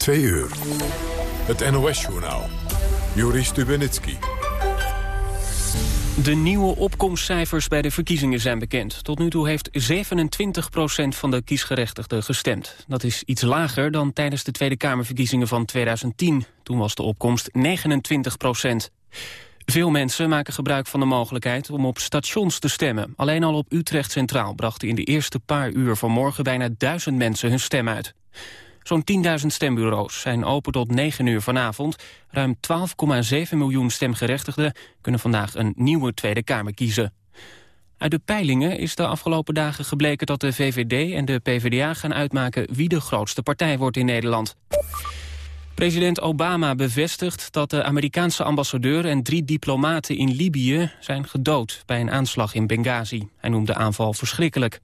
Twee uur. Het NOS-journaal. Joris Stubenitski. De nieuwe opkomstcijfers bij de verkiezingen zijn bekend. Tot nu toe heeft 27% van de kiesgerechtigden gestemd. Dat is iets lager dan tijdens de Tweede Kamerverkiezingen van 2010. Toen was de opkomst 29% Veel mensen maken gebruik van de mogelijkheid om op stations te stemmen. Alleen al op Utrecht Centraal brachten in de eerste paar uur van morgen bijna duizend mensen hun stem uit. Zo'n 10.000 stembureaus zijn open tot 9 uur vanavond. Ruim 12,7 miljoen stemgerechtigden kunnen vandaag een nieuwe Tweede Kamer kiezen. Uit de peilingen is de afgelopen dagen gebleken dat de VVD en de PvdA gaan uitmaken wie de grootste partij wordt in Nederland. President Obama bevestigt dat de Amerikaanse ambassadeur en drie diplomaten in Libië zijn gedood bij een aanslag in Benghazi. Hij noemt de aanval verschrikkelijk.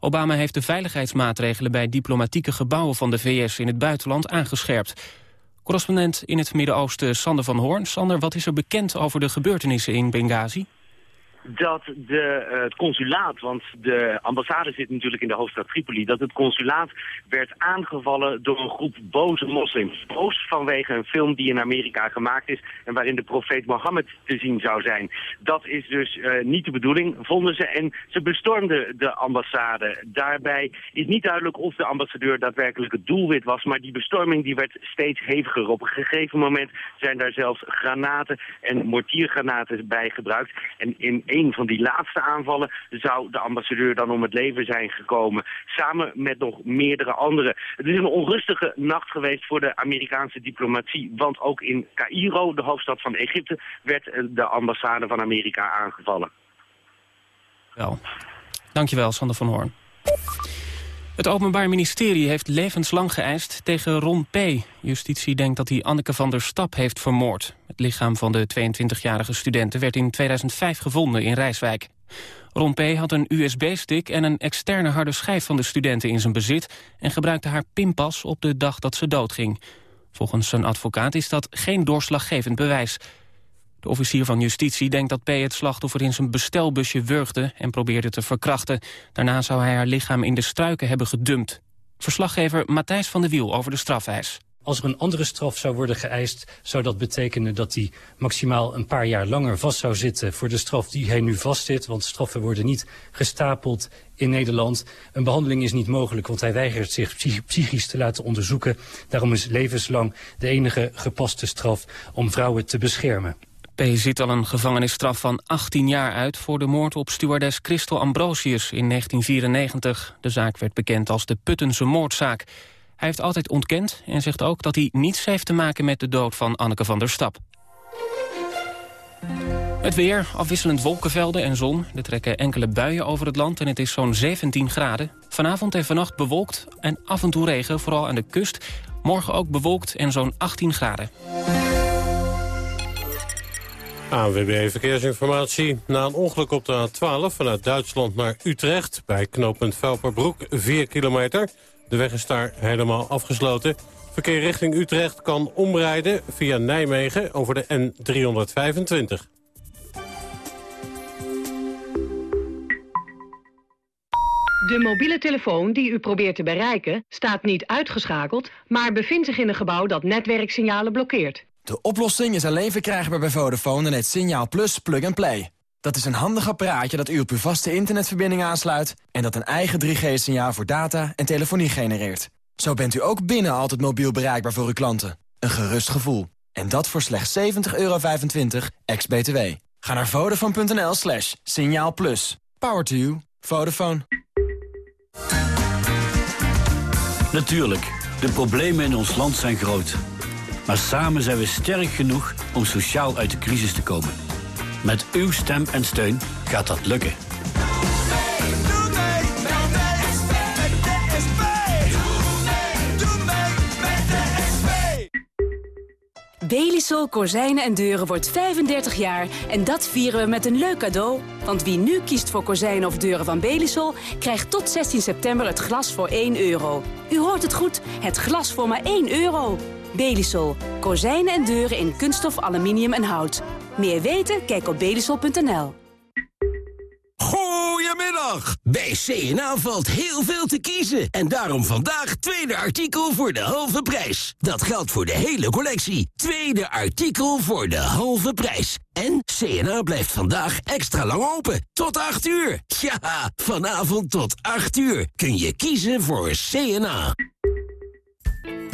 Obama heeft de veiligheidsmaatregelen bij diplomatieke gebouwen van de VS in het buitenland aangescherpt. Correspondent in het Midden-Oosten Sander van Hoorn. Sander, wat is er bekend over de gebeurtenissen in Benghazi? Dat de, uh, het consulaat, want de ambassade zit natuurlijk in de hoofdstad Tripoli, dat het consulaat werd aangevallen door een groep boze moslims. Boos vanwege een film die in Amerika gemaakt is en waarin de profeet Mohammed te zien zou zijn. Dat is dus uh, niet de bedoeling, vonden ze. En ze bestormden de ambassade. Daarbij is niet duidelijk of de ambassadeur daadwerkelijk het doelwit was, maar die bestorming die werd steeds heviger. Op een gegeven moment zijn daar zelfs granaten en mortiergranaten bij gebruikt. En in een van die laatste aanvallen zou de ambassadeur dan om het leven zijn gekomen. Samen met nog meerdere anderen. Het is een onrustige nacht geweest voor de Amerikaanse diplomatie. Want ook in Cairo, de hoofdstad van Egypte, werd de ambassade van Amerika aangevallen. Wel. Dankjewel, Sander van Hoorn. Het Openbaar Ministerie heeft levenslang geëist tegen Ron P. Justitie denkt dat hij Anneke van der Stap heeft vermoord. Het lichaam van de 22-jarige studenten werd in 2005 gevonden in Rijswijk. Ron P. had een USB-stick en een externe harde schijf van de studenten in zijn bezit... en gebruikte haar pinpas op de dag dat ze doodging. Volgens zijn advocaat is dat geen doorslaggevend bewijs. De officier van justitie denkt dat P. het slachtoffer in zijn bestelbusje wurgde en probeerde te verkrachten. Daarna zou hij haar lichaam in de struiken hebben gedumpt. Verslaggever Matthijs van der Wiel over de strafeis. Als er een andere straf zou worden geëist, zou dat betekenen dat hij maximaal een paar jaar langer vast zou zitten voor de straf die hij nu vastzit. Want straffen worden niet gestapeld in Nederland. Een behandeling is niet mogelijk, want hij weigert zich psychisch te laten onderzoeken. Daarom is levenslang de enige gepaste straf om vrouwen te beschermen. P. zit al een gevangenisstraf van 18 jaar uit... voor de moord op stewardess Christel Ambrosius in 1994. De zaak werd bekend als de Puttense moordzaak. Hij heeft altijd ontkend en zegt ook dat hij niets heeft te maken... met de dood van Anneke van der Stap. Het weer, afwisselend wolkenvelden en zon. Er trekken enkele buien over het land en het is zo'n 17 graden. Vanavond en vannacht bewolkt en af en toe regen, vooral aan de kust. Morgen ook bewolkt en zo'n 18 graden. ANWB Verkeersinformatie. Na een ongeluk op de A12 vanuit Duitsland naar Utrecht... bij knooppunt Velperbroek, 4 kilometer. De weg is daar helemaal afgesloten. Verkeer richting Utrecht kan omrijden via Nijmegen over de N325. De mobiele telefoon die u probeert te bereiken staat niet uitgeschakeld... maar bevindt zich in een gebouw dat netwerksignalen blokkeert. De oplossing is alleen verkrijgbaar bij Vodafone en het Signaal Plus Plug and Play. Dat is een handig apparaatje dat u op uw vaste internetverbinding aansluit... en dat een eigen 3G-signaal voor data en telefonie genereert. Zo bent u ook binnen altijd mobiel bereikbaar voor uw klanten. Een gerust gevoel. En dat voor slechts 70,25 euro ex-BTW. Ga naar vodafone.nl slash signaal plus. Power to you. Vodafone. Natuurlijk, de problemen in ons land zijn groot. Maar samen zijn we sterk genoeg om sociaal uit de crisis te komen. Met uw stem en steun gaat dat lukken. Belisol Kozijnen en Deuren wordt 35 jaar en dat vieren we met een leuk cadeau. Want wie nu kiest voor kozijnen of deuren van Belisol... krijgt tot 16 september het glas voor 1 euro. U hoort het goed, het glas voor maar 1 euro. Belisol. Kozijnen en deuren in kunststof, aluminium en hout. Meer weten? Kijk op belisol.nl. Goedemiddag! Bij CNA valt heel veel te kiezen. En daarom vandaag tweede artikel voor de halve prijs. Dat geldt voor de hele collectie. Tweede artikel voor de halve prijs. En CNA blijft vandaag extra lang open. Tot 8 uur. Ja, vanavond tot 8 uur kun je kiezen voor CNA.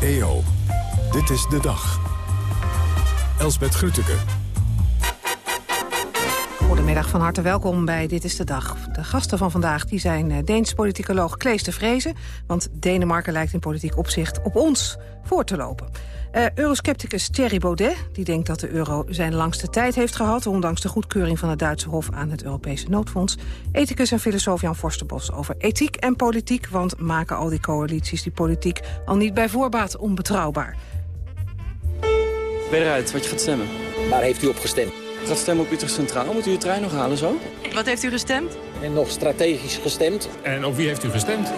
EO, dit is de dag. Elsbeth Grütke. Goedemiddag, van harte welkom bij Dit is de Dag. De gasten van vandaag die zijn eh, Deens politicoloog Klees de Vrezen... want Denemarken lijkt in politiek opzicht op ons voor te lopen. Uh, Euroscepticus Thierry Baudet die denkt dat de euro zijn langste tijd heeft gehad... ondanks de goedkeuring van het Duitse Hof aan het Europese noodfonds. Ethicus en filosoof Jan Forsterbos over ethiek en politiek... want maken al die coalities die politiek al niet bij voorbaat onbetrouwbaar. Ben eruit wat je gaat stemmen? Waar heeft u op gestemd? Ik gaat stemmen op Utrecht Centraal. Moet u de trein nog halen zo? Wat heeft u gestemd? En nog strategisch gestemd. En op wie heeft u gestemd?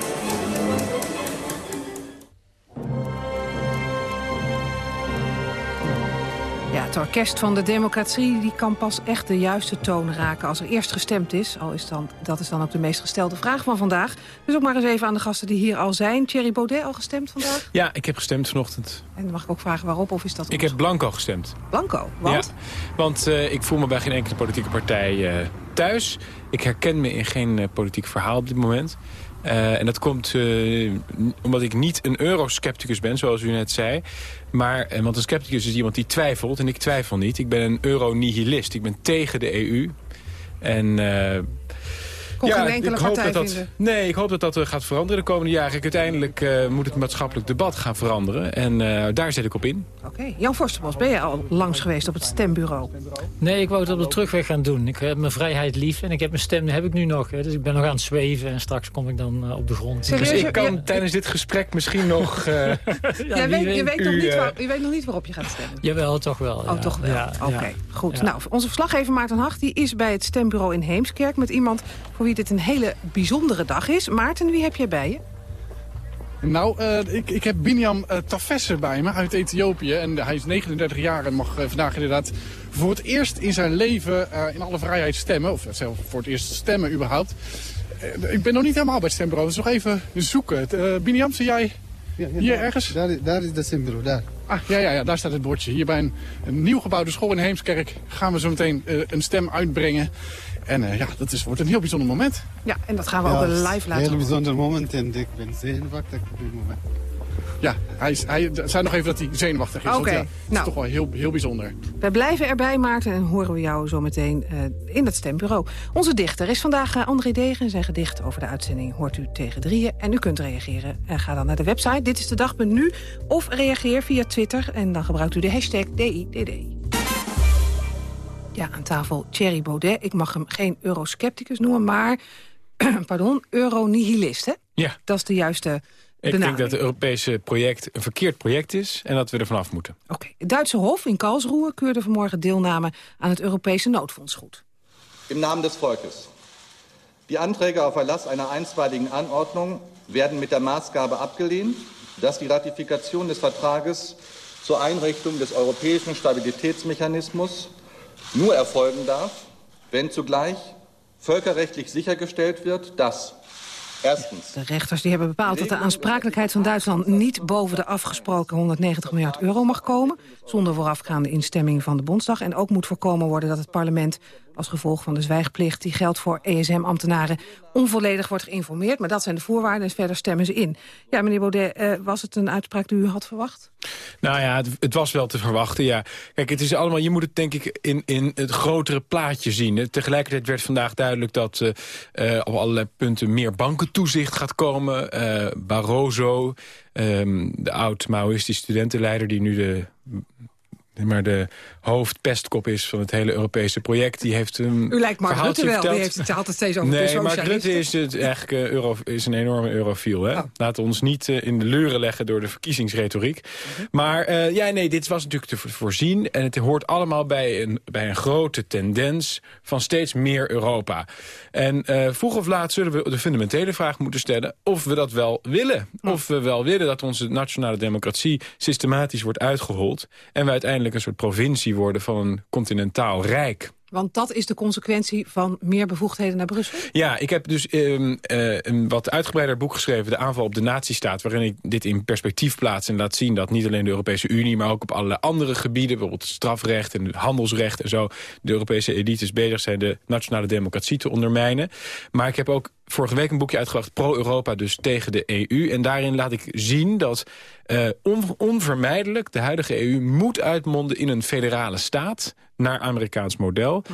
Het orkest van de democratie die kan pas echt de juiste toon raken als er eerst gestemd is. Al is dan, dat is dan ook de meest gestelde vraag van vandaag. Dus ook maar eens even aan de gasten die hier al zijn. Thierry Baudet al gestemd vandaag? Ja, ik heb gestemd vanochtend. En dan mag ik ook vragen waarop of is dat... Ik heb blanco gestemd. Blanco? Want? Ja, want uh, ik voel me bij geen enkele politieke partij uh, thuis. Ik herken me in geen uh, politiek verhaal op dit moment. Uh, en dat komt uh, omdat ik niet een euroscepticus ben, zoals u net zei. Maar, uh, want een scepticus is iemand die twijfelt en ik twijfel niet. Ik ben een euro-nihilist. Ik ben tegen de EU. En kon ja, geen enkele ik hoop partij dat dat, vinden. Nee, ik hoop dat dat gaat veranderen de komende jaren. Ik, uiteindelijk uh, moet het maatschappelijk debat gaan veranderen. En uh, daar zet ik op in. Oké. Okay. Jan Forsterbos, ben je al langs geweest op het stembureau? Nee, ik wou het op de terugweg gaan doen. Ik heb mijn vrijheid lief en ik heb mijn stem heb ik nu nog. Hè. Dus ik ben nog aan het zweven en straks kom ik dan uh, op de grond. Serieus? Dus ik kan ja. tijdens dit gesprek misschien nog... ja, Jij weet, weet, je, weet nog niet waar, je weet nog niet waarop je gaat stemmen? Jawel, toch wel. Oh, toch wel. Oké, okay. goed. Nou, onze verslaggever Maarten Hag die is bij het stembureau in Heemskerk... met iemand voor wie dit een hele bijzondere dag is. Maarten, wie heb jij bij je? Nou, uh, ik, ik heb Binyam uh, Tafesse bij me uit Ethiopië. En hij is 39 jaar en mag uh, vandaag inderdaad voor het eerst in zijn leven in alle vrijheid stemmen. Of zelf voor het eerst stemmen überhaupt. ik ben nog niet helemaal bij het stembureau, dus nog even zoeken. Binyam, zie jij ja, ja, hier daar, ergens? Daar, daar is het stembureau, daar. Ah, ja, ja, ja, daar staat het bordje. Hier bij een, een nieuw gebouwde school in Heemskerk gaan we zo meteen een stem uitbrengen. En uh, ja, dat is, wordt een heel bijzonder moment. Ja, en dat gaan we ja, ook live laten Een heel bijzonder moment en ik ben zenuwachtig op dit moment. Ja, hij, is, hij zei nog even dat hij zenuwachtig is. Oké. Okay, ja, dat nou, is toch wel heel, heel bijzonder. Wij blijven erbij, Maarten, en horen we jou zo meteen uh, in het stembureau. Onze dichter is vandaag uh, André Degen. Zijn gedicht over de uitzending hoort u tegen drieën. En u kunt reageren. Uh, ga dan naar de website, dit is de dag.nu. Of reageer via Twitter en dan gebruikt u de hashtag DIDD. Ja, aan tafel Thierry Baudet. Ik mag hem geen euroscepticus noemen, maar pardon, euronihilist, hè? Ja. Dat is de juiste ik denk dat het Europese project een verkeerd project is en dat we er vanaf moeten. Oké. Okay. Het Duitse Hof in Karlsruhe keurde vanmorgen deelname aan het Europese noodfonds goed. Im Namen des Volkes. Die Anträge auf Erlass einer einstweiligen Anordnung werden mit der Maßgabe abgelehnt, dass die Ratifikation des Vertrages zur Einrichtung des europäischen Stabilitätsmechanismus nur erfolgen darf, wenn zugleich völkerrechtlich sichergestellt wird, dass erstens... De rechters die hebben bepaald dat de aansprakelijkheid van Duitsland niet boven de afgesproken 190 miljard euro mag komen, zonder voorafgaande instemming van de Bondsdag. En ook moet voorkomen worden dat het parlement als gevolg van de zwijgplicht die geldt voor ESM-ambtenaren onvolledig wordt geïnformeerd. Maar dat zijn de voorwaarden en verder stemmen ze in. Ja, meneer Baudet, uh, was het een uitspraak die u had verwacht? Nou ja, het, het, was wel te verwachten, ja. Kijk, het is allemaal, je moet het denk ik in, in het grotere plaatje zien. Tegelijkertijd werd vandaag duidelijk dat uh, op allerlei punten meer bankentoezicht gaat komen. Barroso, um, de oud-Maoïstische studentenleider die nu de maar de hoofdpestkop is van het hele Europese project. Die heeft een U lijkt Mark Rutte wel, die verteld. heeft het altijd steeds over de Nee, Mark socialisten. Rutte is, het eigenlijk, eh, euro, is een enorme eurofiel. Hè? Laten we ons niet eh, in de luren leggen door de verkiezingsretoriek. Maar eh, ja, nee, dit was natuurlijk te vo- voorzien. En het hoort allemaal bij een, bij een grote tendens van steeds meer Europa. En vroeg of laat zullen we de fundamentele vraag moeten stellen... of we dat wel willen. Of we wel willen dat onze nationale democratie systematisch wordt uitgehold... en we uiteindelijk een soort provincie worden van een continentaal rijk. Want dat is de consequentie van meer bevoegdheden naar Brussel. Ja, ik heb dus ehm, eh, een wat uitgebreider boek geschreven... De aanval op de nazistaat, waarin ik dit in perspectief plaats... en laat zien dat niet alleen de Europese Unie... maar ook op allerlei andere gebieden, bijvoorbeeld strafrecht... en handelsrecht en zo... de Europese elites bezig zijn de nationale democratie te ondermijnen. Maar ik heb ook vorige week een boekje uitgebracht... Pro-Europa, dus tegen de EU. En daarin laat ik zien dat eh, on- onvermijdelijk... de huidige EU moet uitmonden in een federale staat... naar Amerikaans model.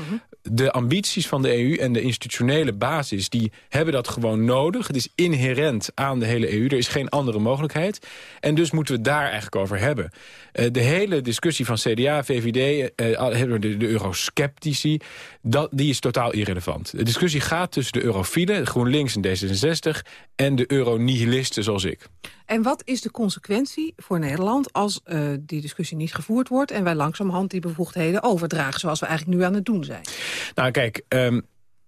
De ambities van de EU en de institutionele basis... die hebben dat gewoon nodig. Het is inherent aan de hele EU. Er is geen andere mogelijkheid. En dus moeten we het daar eigenlijk over hebben. Eh, de hele discussie van CDA, VVD, eh, al- de, de eurosceptici... Dat, die is totaal irrelevant. De discussie gaat tussen de eurofielen, GroenLinks en D66... en de euronihilisten zoals ik. En wat is de consequentie voor Nederland als eh, die discussie niet gevoerd wordt... en wij langzamerhand die bevoegdheden overdragen... zoals we eigenlijk nu aan het doen zijn? Nou kijk, ehm,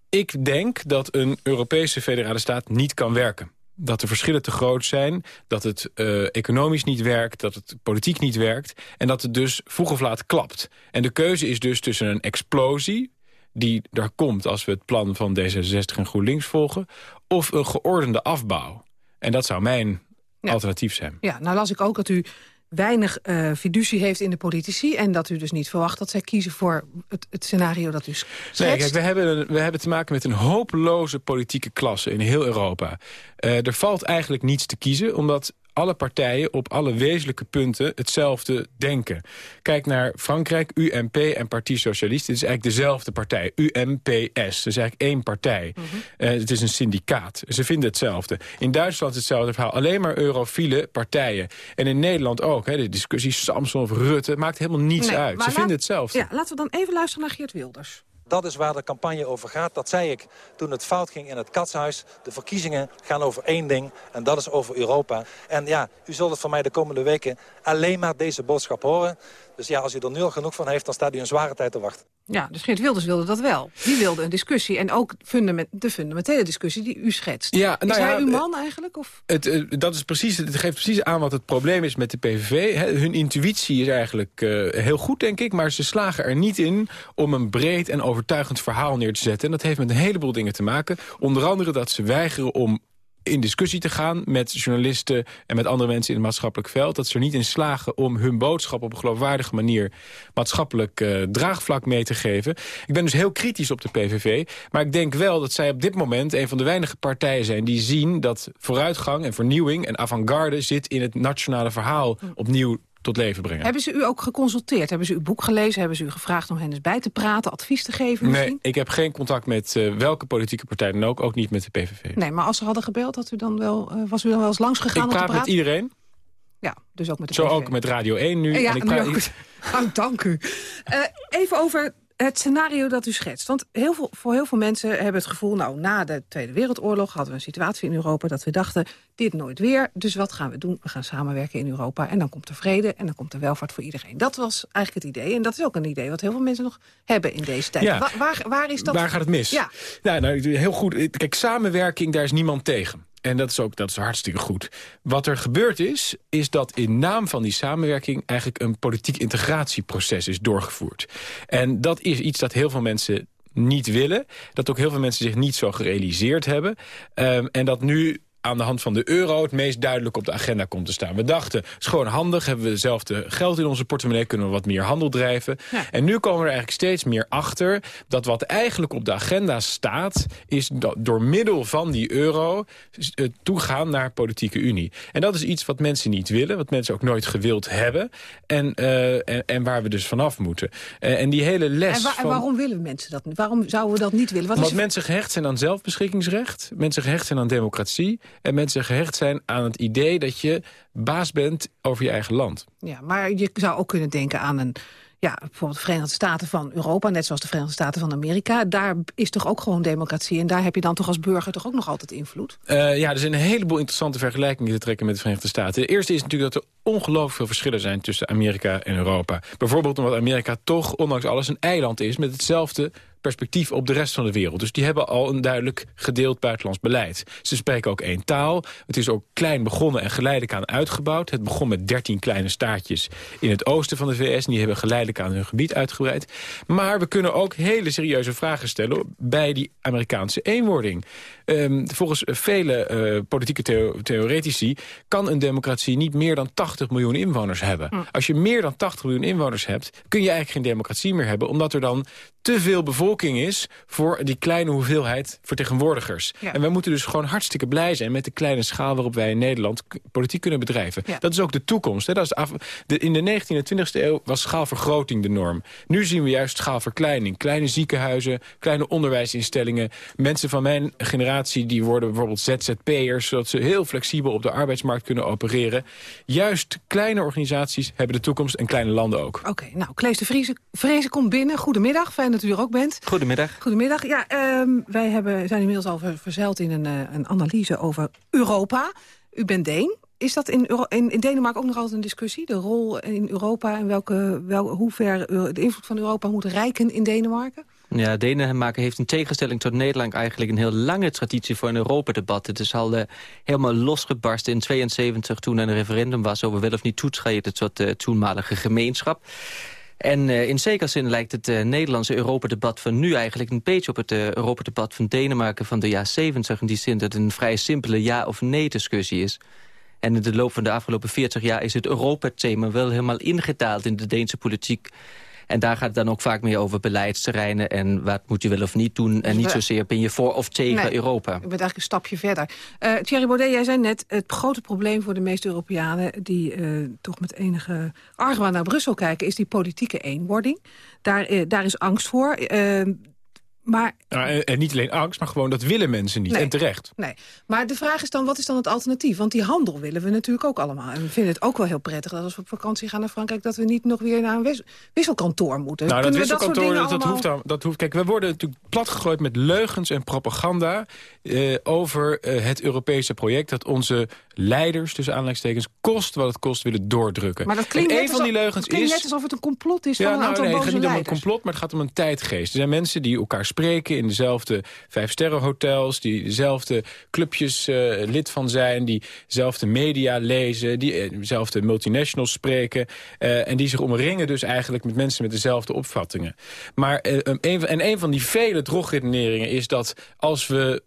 ik denk dat een Europese federale staat niet kan werken. Dat de verschillen te groot zijn, dat het eh, economisch niet werkt... dat het politiek niet werkt en dat het dus vroeg of laat klapt. En de keuze is dus tussen een explosie die er komt als we het plan van D66 en GroenLinks volgen... of een geordende afbouw. En dat zou mijn alternatief zijn. Ja, nou las ik ook dat u weinig eh, fiducie heeft in de politici... en dat u dus niet verwacht dat zij kiezen voor het, het scenario dat u schetst. Nee, kijk, we hebben, we hebben te maken met een hopeloze politieke klasse in heel Europa. Eh, er valt eigenlijk niets te kiezen, omdat alle partijen op alle wezenlijke punten hetzelfde denken. Kijk naar Frankrijk, UMP en Parti Socialiste. Het is eigenlijk dezelfde partij, UMPS. Het is eigenlijk één partij. Eh, het is een syndicaat. Ze vinden hetzelfde. In Duitsland is hetzelfde verhaal. Alleen maar eurofiele partijen. En in Nederland ook. Hè, de discussie Samson of Rutte maakt helemaal niets Nee, uit. Ze vinden hetzelfde. Ja, laten we dan even luisteren naar Geert Wilders. Dat is waar de campagne over gaat. Dat zei ik toen het fout ging in het katshuis. De verkiezingen gaan over één ding en dat is over Europa. En ja, u zult het van mij de komende weken alleen maar deze boodschap horen. Dus ja, als u er nu al genoeg van heeft, dan staat u een zware tijd te wachten. Ja, dus Geert Wilders wilde dat wel. Die wilde een discussie en ook fundament, de fundamentele discussie die u schetst. Ja, is nou ja, hij uw eh, man eigenlijk? Of? Het, eh, dat is precies, het geeft precies aan wat het probleem is met de PVV. Hun intuïtie is eigenlijk eh, heel goed, denk ik. Maar ze slagen er niet in om een breed en overtuigend verhaal neer te zetten. En dat heeft met een heleboel dingen te maken. Onder andere dat ze weigeren om in discussie te gaan met journalisten en met andere mensen in het maatschappelijk veld. Dat ze er niet in slagen om hun boodschap op een geloofwaardige manier maatschappelijk eh, draagvlak mee te geven. Ik ben dus heel kritisch op de PVV. Maar ik denk wel dat zij op dit moment een van de weinige partijen zijn die zien dat vooruitgang en vernieuwing en avant-garde zit in het nationale verhaal opnieuw tot leven brengen. Hebben ze u ook geconsulteerd? Hebben ze uw boek gelezen? Hebben ze u gevraagd om hen eens bij te praten, advies te geven misschien? Nee, ik heb geen contact met eh, welke politieke partij dan ook, ook niet met de PVV. Nee, maar als ze hadden gebeld, had u dan wel, eh, was u dan wel eens langs gegaan ik om te praat met iedereen. Ja, dus ook met de Zo PVV. ook met Radio 1 nu. Ja, en ik nu praat, ook. Oh, dank u. Eh, even over het scenario dat u schetst. Want heel veel, voor heel veel mensen hebben het gevoel... nou, na de Tweede Wereldoorlog hadden we een situatie in Europa... dat we dachten, dit nooit weer, dus wat gaan we doen? We gaan samenwerken in Europa en dan komt er vrede... en dan komt er welvaart voor iedereen. Dat was eigenlijk het idee. En dat is ook een idee wat heel veel mensen nog hebben in deze tijd. Ja. Wa- waar, waar is dat? Waar gaat het mis? Ja. Nou, nou, heel goed. Kijk, samenwerking, daar is niemand tegen. En dat is ook dat is hartstikke goed. Wat er gebeurd is, is dat in naam van die samenwerking... eigenlijk een politiek integratieproces is doorgevoerd. En dat is iets dat heel veel mensen niet willen. Dat ook heel veel mensen zich niet zo gerealiseerd hebben. Ehm, en dat nu aan de hand van de euro het meest duidelijk op de agenda komt te staan. We dachten, het is gewoon handig, hebben we hetzelfde geld in onze portemonnee... kunnen we wat meer handel drijven. En nu komen we er eigenlijk steeds meer achter... dat wat eigenlijk op de agenda staat... is dat door middel van die euro toegaan naar politieke unie. En dat is iets wat mensen niet willen, wat mensen ook nooit gewild hebben... en, eh, en, en waar we dus vanaf moeten. Eh, en die hele les En, van... waarom willen mensen dat? Waarom zouden we dat niet willen? Wat Omdat is mensen gehecht zijn aan zelfbeschikkingsrecht. Mensen gehecht zijn aan democratie. En mensen gehecht zijn aan het idee dat je baas bent over je eigen land. Ja, maar je zou ook kunnen denken aan een, ja, bijvoorbeeld de Verenigde Staten van Europa... net zoals de Verenigde Staten van Amerika... daar is toch ook gewoon democratie. En daar heb je dan toch als burger toch ook nog altijd invloed? Uh, ja, er zijn een heleboel interessante vergelijkingen te trekken met de Verenigde Staten. De eerste is natuurlijk dat er ongelooflijk veel verschillen zijn tussen Amerika en Europa. Bijvoorbeeld omdat Amerika toch, ondanks alles, een eiland is... met hetzelfde perspectief op de rest van de wereld. Dus die hebben al een duidelijk gedeeld buitenlands beleid. Ze spreken ook één taal. Het is ook klein begonnen en geleidelijk aan uitgebouwd. Het begon met 13 kleine staatjes in het oosten van de VS. En die hebben geleidelijk aan hun gebied uitgebreid. Maar we kunnen ook hele serieuze vragen stellen bij die Amerikaanse eenwording. Um, volgens vele uh, politieke theo theoretici kan een democratie niet meer dan 80 miljoen inwoners hebben. Hm. Als je meer dan 80 miljoen inwoners hebt, kun je eigenlijk geen democratie meer hebben. Omdat er dan te veel bevolking is voor die kleine hoeveelheid vertegenwoordigers. Ja. En we moeten dus gewoon hartstikke blij zijn met de kleine schaal waarop wij in Nederland politiek kunnen bedrijven. Ja. Dat is ook de toekomst. Hè? Dat is af, de, in de 19e en 20e eeuw was schaalvergroting de norm. Nu zien we juist schaalverkleining. Kleine ziekenhuizen, kleine onderwijsinstellingen. Mensen van mijn generatie die worden bijvoorbeeld ZZP'ers... zodat ze heel flexibel op de arbeidsmarkt kunnen opereren. Juist kleine organisaties hebben de toekomst en kleine landen ook. Oké, nou, Klees de Vrezen komt binnen. Goedemiddag, fijn dat u er ook bent. Goedemiddag. Goedemiddag. Ja, um, wij hebben, zijn inmiddels al verzeild in een, uh, een analyse over Europa. U bent Deen. Is dat in, Euro in, in, Denemarken ook nog altijd een discussie? De rol in Europa en welke, wel, hoe ver de invloed van Europa moet rijken in Denemarken? Ja, Denemarken heeft in tegenstelling tot Nederland eigenlijk een heel lange traditie voor een Europa-debat. Het is al uh, helemaal losgebarsten in 72 toen er een referendum was over wel of niet toetreden tot de toenmalige gemeenschap. En uh, in zekere zin lijkt het uh, Nederlandse Europa-debat van nu eigenlijk een beetje op het uh, Europa-debat van Denemarken van de jaren 70. In die zin dat het een vrij simpele ja- of nee-discussie is. En in de loop van de afgelopen 40 jaar is het Europa-thema wel helemaal ingedaald in de Deense politiek. En daar gaat het dan ook vaak meer over beleidsterreinen... en wat moet je wel of niet doen. En niet zozeer ben je voor of tegen Europa. Ik ben eigenlijk een stapje verder. Uh, Thierry Baudet, jij zei net... het grote probleem voor de meeste Europeanen... die uh, toch met enige argwaan naar Brussel kijken... is die politieke eenwording. Daar, uh, daar is angst voor. Maar, nou, en, niet alleen angst, maar gewoon dat willen mensen niet. en terecht. Nee. Maar de vraag is dan, wat is dan het alternatief? Want die handel willen we natuurlijk ook allemaal. En we vinden het ook wel heel prettig dat als we op vakantie gaan naar Frankrijk... dat we niet nog weer naar een wisselkantoor moeten. Nou, dat wisselkantoor, dat, dat, hoeft dan, dat hoeft... Kijk, we worden natuurlijk platgegooid met leugens en propaganda... Eh, over eh, het Europese project dat onze leiders, tussen aanleidingstekens... kost wat het kost willen doordrukken. Maar dat klinkt, en een van die leugens is... net alsof het een complot is ja, van een nou, aantal nee, het gaat niet om een complot, maar het gaat om een tijdgeest. Er zijn mensen die elkaar spreken in dezelfde vijfsterrenhotels... die dezelfde clubjes uh, lid van zijn, die dezelfde media lezen... die uh, dezelfde multinationals spreken... Uh, en die zich omringen dus eigenlijk met mensen met dezelfde opvattingen. Maar een, en een van die vele drogredeneringen is dat als we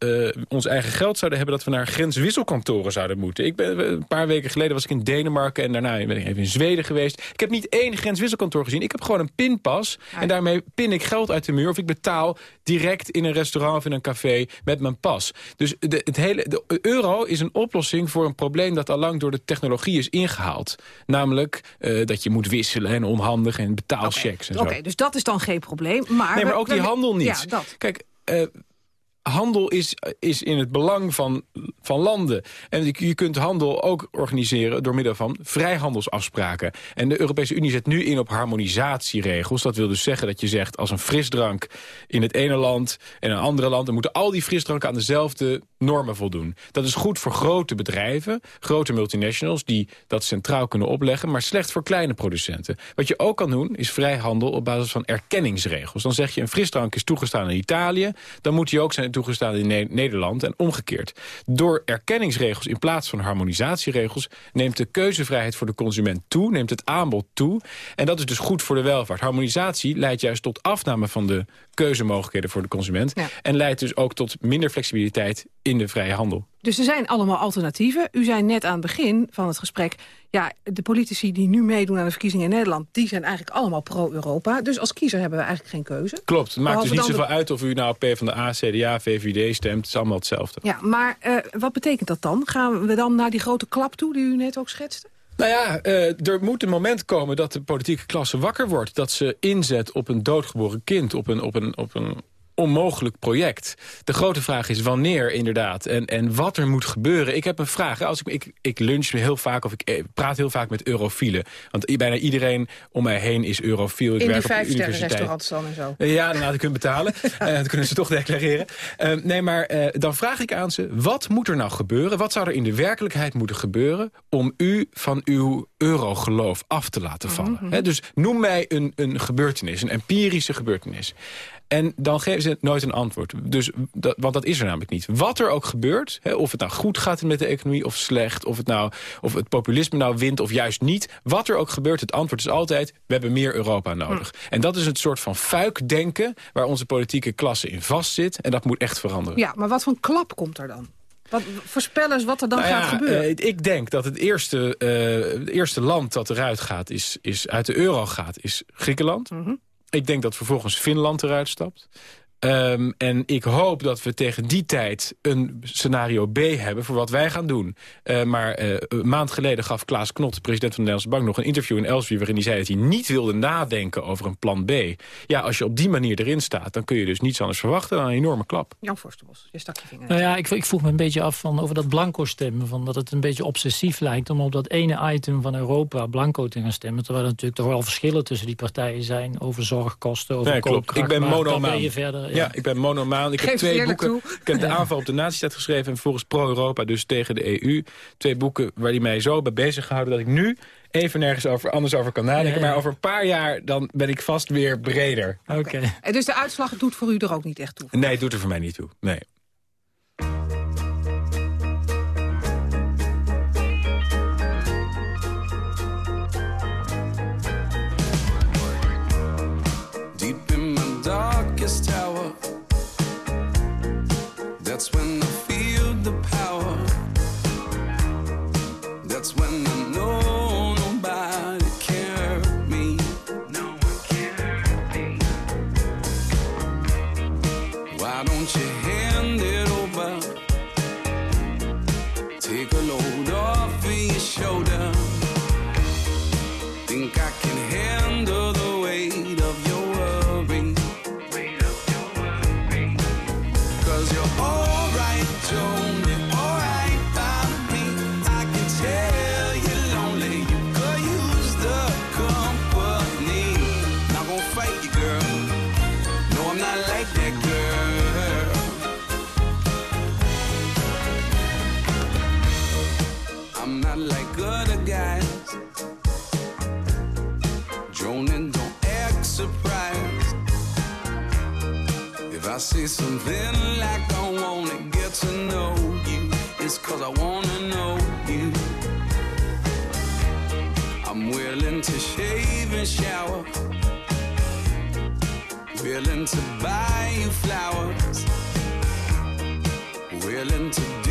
ons eigen geld zouden hebben... dat we naar grenswisselkantoren zouden moeten. Ik ben, een paar weken geleden was ik in Denemarken en daarna ben ik even in Zweden geweest. Ik heb niet één grenswisselkantoor gezien. Ik heb gewoon een pinpas en daarmee pin ik geld uit de muur... of ik betaal direct in een restaurant of in een café met mijn pas. Dus de, het hele, de euro is een oplossing voor een probleem... dat al lang door de technologie is ingehaald. Namelijk uh, dat je moet wisselen en onhandig en betaalchecks. Oké, okay, dus dat is dan geen probleem. Maar nee, maar ook die handel niet. Ja, Kijk, uh, handel is, is in het belang van, van landen. En je kunt handel ook organiseren door middel van vrijhandelsafspraken. En de Europese Unie zet nu in op harmonisatieregels. Dat wil dus zeggen dat je zegt als een frisdrank in het ene land en een andere land... dan moeten al die frisdranken aan dezelfde normen voldoen. Dat is goed voor grote bedrijven, grote multinationals... die dat centraal kunnen opleggen, maar slecht voor kleine producenten. Wat je ook kan doen, is vrijhandel op basis van erkenningsregels. Dan zeg je een frisdrank is toegestaan in Italië... dan moet die ook zijn toegestaan in Nederland en omgekeerd. Door erkenningsregels in plaats van harmonisatieregels... neemt de keuzevrijheid voor de consument toe, neemt het aanbod toe. En dat is dus goed voor de welvaart. Harmonisatie leidt juist tot afname van de keuzemogelijkheden voor de consument... en leidt dus ook tot minder flexibiliteit in de vrije handel. Dus er zijn allemaal alternatieven. U zei net aan het begin van het gesprek... ja, de politici die nu meedoen aan de verkiezingen in Nederland... die zijn eigenlijk allemaal pro-Europa. Dus als kiezer hebben we eigenlijk geen keuze. Klopt. Het maakt dus niet zoveel uit of u nou PvdA, CDA, VVD stemt. Het is allemaal hetzelfde. Ja, maar uh, wat betekent dat dan? Gaan we dan naar die grote klap toe die u net ook schetste? Nou ja, uh, er moet een moment komen dat de politieke klasse wakker wordt. Dat ze inzet op een doodgeboren kind, op een, op een, op een onmogelijk project. De grote vraag is wanneer inderdaad en, en wat er moet gebeuren. Ik heb een vraag. Als ik, ik, ik lunch heel vaak of ik eh, praat heel vaak met eurofielen. Want bijna iedereen om mij heen is eurofiel. Ik In werk die vijf sterren universiteit. restaurants dan en zo. Eh, Ja, dan laat ik hun betalen. Eh, dat kunnen ze toch declareren. Nee, maar dan vraag ik aan ze... wat moet er nou gebeuren? Wat zou er in de werkelijkheid moeten gebeuren... om u van uw eurogeloof af te laten vallen? Mhm. Hè, dus noem mij een, een gebeurtenis, een empirische gebeurtenis. En dan geven ze nooit een antwoord. Dus, dat, want dat is er namelijk niet. Wat er ook gebeurt, hè, of het nou goed gaat met de economie of slecht... Of het, nou, of het populisme nou wint of juist niet... wat er ook gebeurt, het antwoord is altijd... we hebben meer Europa nodig. En dat is het soort van fuikdenken... waar onze politieke klasse in vastzit. En dat moet echt veranderen. Ja, maar wat voor een klap komt er dan? Wat, voorspel eens wat er dan Nou gaat ja, gebeuren. eh, ik denk dat het eerste, eh, het eerste land dat eruit gaat, is, is uit de euro gaat, is Griekenland. Mhm. Ik denk dat vervolgens Finland eruit stapt. Ehm, en ik hoop dat we tegen die tijd een scenario B hebben voor wat wij gaan doen. Eh, maar eh, een maand geleden gaf Klaas Knot, de president van de Nederlandse Bank... nog een interview in Elsevier waarin hij zei dat hij niet wilde nadenken over een plan B. Ja, als je op die manier erin staat, dan kun je dus niets anders verwachten dan een enorme klap. Jan Forsterbos, je stak je vinger. Nou ja, ik, ik vroeg me een beetje af van over dat blanco stemmen. Van dat het een beetje obsessief lijkt om op dat ene item van Europa blanco te gaan stemmen. Terwijl er natuurlijk toch wel verschillen tussen die partijen zijn. Over zorgkosten, over Nee, klopt. Ik ben monomaan. ben je verder. Ja, ik ben monomaan. Ik heb twee boeken. toe. Ik heb de aanval op de nazistaat geschreven... en volgens pro-Europa, dus tegen de EU. Twee boeken waar die mij zo bij bezig gehouden... dat ik nu even nergens over, anders over kan nadenken. Ja, ja. Maar over een paar jaar dan ben ik vast weer breder. Oké. En dus de uitslag doet voor u er ook niet echt toe? Nee, het doet er voor mij niet toe. Nee. Like other guys. And don't act surprised. If I say something like I wanna get to know you It's cause I wanna know you. I'm willing to shave and shower. Willing to buy you flowers. Willing to do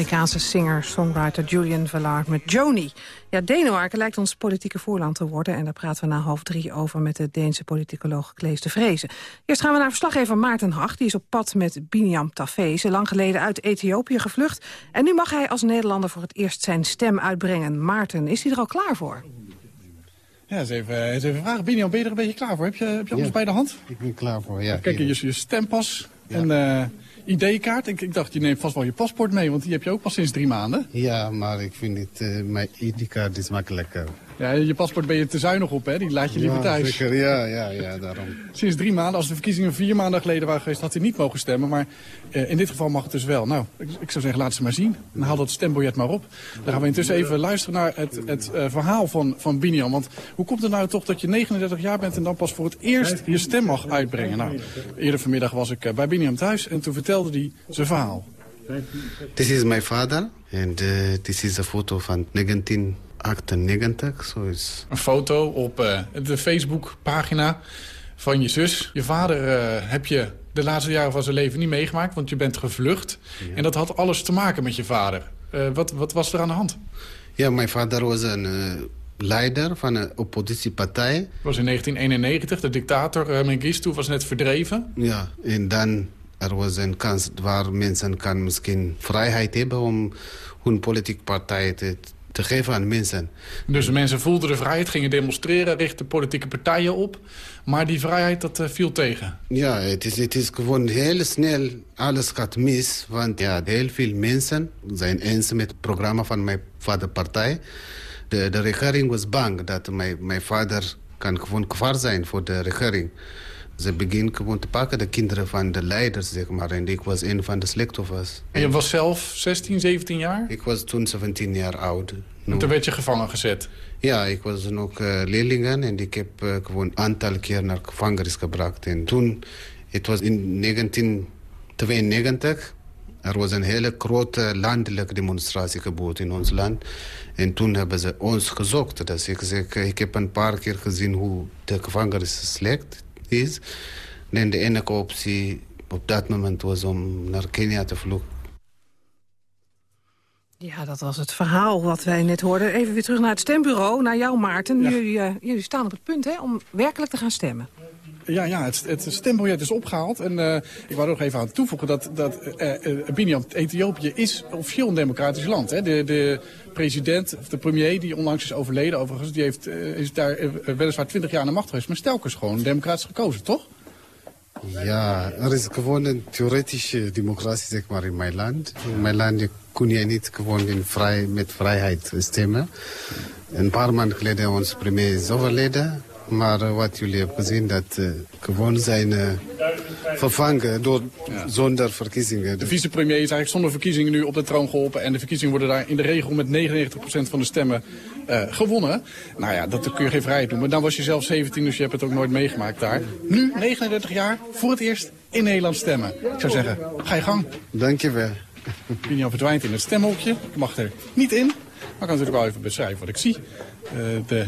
Amerikaanse singer-songwriter Julian Vallard met Joni. Ja, Denemarken lijkt ons politieke voorland te worden... en daar praten we na half drie over met de Deense politicoloog Klees de Vrezen. Eerst gaan we naar verslaggever Maarten Hag. Die is op pad met Biniam Tafese, lang geleden uit Ethiopië gevlucht. En nu mag hij als Nederlander voor het eerst zijn stem uitbrengen. Maarten, is hij er al klaar voor? Ja, eens even, eens even vragen. Biniam, ben je er een beetje klaar voor? Heb je, heb je alles Ja. bij de hand? Ik ben klaar voor, ja. Kijk, hier is je stempas en eh ID-kaart. Ik, dacht, je neemt vast wel je paspoort mee, want die heb je ook pas sinds drie maanden. Ja, maar ik vind het, eh, mijn ID-kaart is makkelijker. Ja, je paspoort ben je te zuinig op, hè? Die laat je liever ja, thuis. Ja, ja, ja, daarom. Sinds drie maanden, als de verkiezingen vier maanden geleden waren geweest... had hij niet mogen stemmen, maar eh, in dit geval mag het dus wel. Nou, ik, ik, zou zeggen, laat ze maar zien. Dan haal dat stembiljet maar op. Dan gaan we intussen even luisteren naar het, het eh, verhaal van, van Biniam. Want hoe komt het nou toch dat je 39 jaar bent... en dan pas voor het eerst je stem mag uitbrengen? Nou, eerder vanmiddag was ik eh, bij Biniam thuis en toen vertelde hij zijn verhaal. This is my father and this is a photo van 19... 98, zoiets. Een foto op de de Facebookpagina van je zus. Je vader eh, heb je de laatste jaren van zijn leven niet meegemaakt, want je bent gevlucht. En dat had alles te maken met je vader. Eh, wat, wat, was er aan de hand? Ja, mijn vader was een leider van een oppositiepartij. was in 1991, de dictator Mengistu was net verdreven. Ja, en dan er was een kans waar mensen kan misschien vrijheid hebben... om hun politieke partij te, te geven aan mensen. Dus de mensen voelden de vrijheid, gingen demonstreren, richtten politieke partijen op. Maar die vrijheid, dat eh, viel tegen. Ja, het is, het is gewoon heel snel, alles gaat mis. Want ja, heel veel mensen zijn eens met het programma van mijn vaderpartij. De, de regering was bang dat mijn, mijn vader kan gewoon gevaar zijn voor de regering. Ze beginnen gewoon te pakken de kinderen van de leiders, zeg maar. En ik was een van de slachtoffers. En je was zelf 16, 17 jaar? Ik was toen 17 jaar oud. En toen werd je gevangen gezet? Ja, ik was nog uh, leerlingen en ik heb uh, gewoon een aantal keer naar gevangenis gebracht. En toen, het was in 1992, er was een hele grote landelijke demonstratie gebeurd in ons land. En toen hebben ze ons gezocht. Dus ik, zeg, ik heb een paar keer gezien hoe de gevangenis slecht is. En de enige optie op dat moment was om naar Kenia te vluchten. Ja, dat was het verhaal wat wij net hoorden. Even weer terug naar het stembureau, naar jou Maarten. Ja. Jullie, uh, jullie staan op het punt hè, om werkelijk te gaan stemmen. Ja, ja het, het is opgehaald. En uh, ik wou er nog even aan toevoegen dat, dat uh, Biniam, Ethiopië is officieel een democratisch land. Hè. De, de president, of de premier die onlangs is overleden overigens... die heeft, is daar weliswaar 20 jaar aan de macht geweest... maar stelkens gewoon democratisch gekozen, toch? Ja, er is gewoon een theoretische democratie zeg maar, in mijn land. In mijn land kon je niet gewoon in vrij, met vrijheid stemmen. Een paar maanden geleden onze premier is overleden. Maar uh, wat jullie hebben gezien, dat uh, gewoon zijn uh, vervangen door, ja. zonder verkiezingen. De vicepremier is eigenlijk zonder verkiezingen nu op de troon geholpen. En de verkiezingen worden daar in de regel met 99% van de stemmen gewonnen. Nou ja, dat kun je geen vrijheid doen. Maar dan was je zelf 17, dus je hebt het ook nooit meegemaakt daar. Nu, 39 jaar, voor het eerst in Nederland stemmen. Ik zou zeggen, ga je gang. Dankjewel. Pinian verdwijnt in het stemhokje. Ik mag er niet in. Maar ik kan natuurlijk wel even beschrijven wat ik zie. de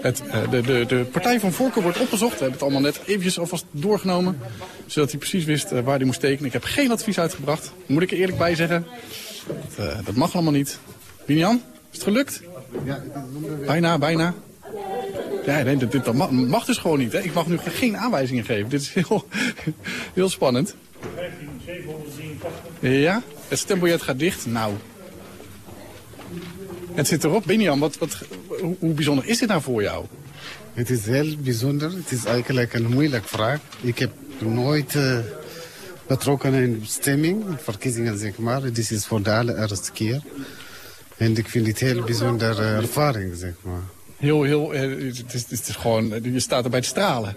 het, uh, de, de, de partij van voorkeur wordt opgezocht. We hebben het allemaal net eventjes alvast doorgenomen. Zodat hij precies wist uh, waar hij moest tekenen. Ik heb geen advies uitgebracht. Moet ik er eerlijk bij zeggen. Dat, uh, dat mag allemaal niet. Binian, is het gelukt? Ja, bijna, bijna. Ja, nee, dit, dit mag, mag, dus gewoon niet. Hè. Ik mag nu geen aanwijzingen geven. Dit is heel, heel spannend. Ja, het stembiljet gaat dicht. Nou, het zit erop. Biniam, wat, wat, hoe, hoe bijzonder is dit nou voor jou? Het is heel bijzonder. Het is eigenlijk een moeilijke vraag. Ik heb nooit uh, betrokken in stemming, verkiezingen zeg maar. Dit is voor de allereerste keer. En ik vind het een heel bijzondere ervaring, zeg maar. Heel, heel, het is, het is gewoon, je staat erbij te stralen.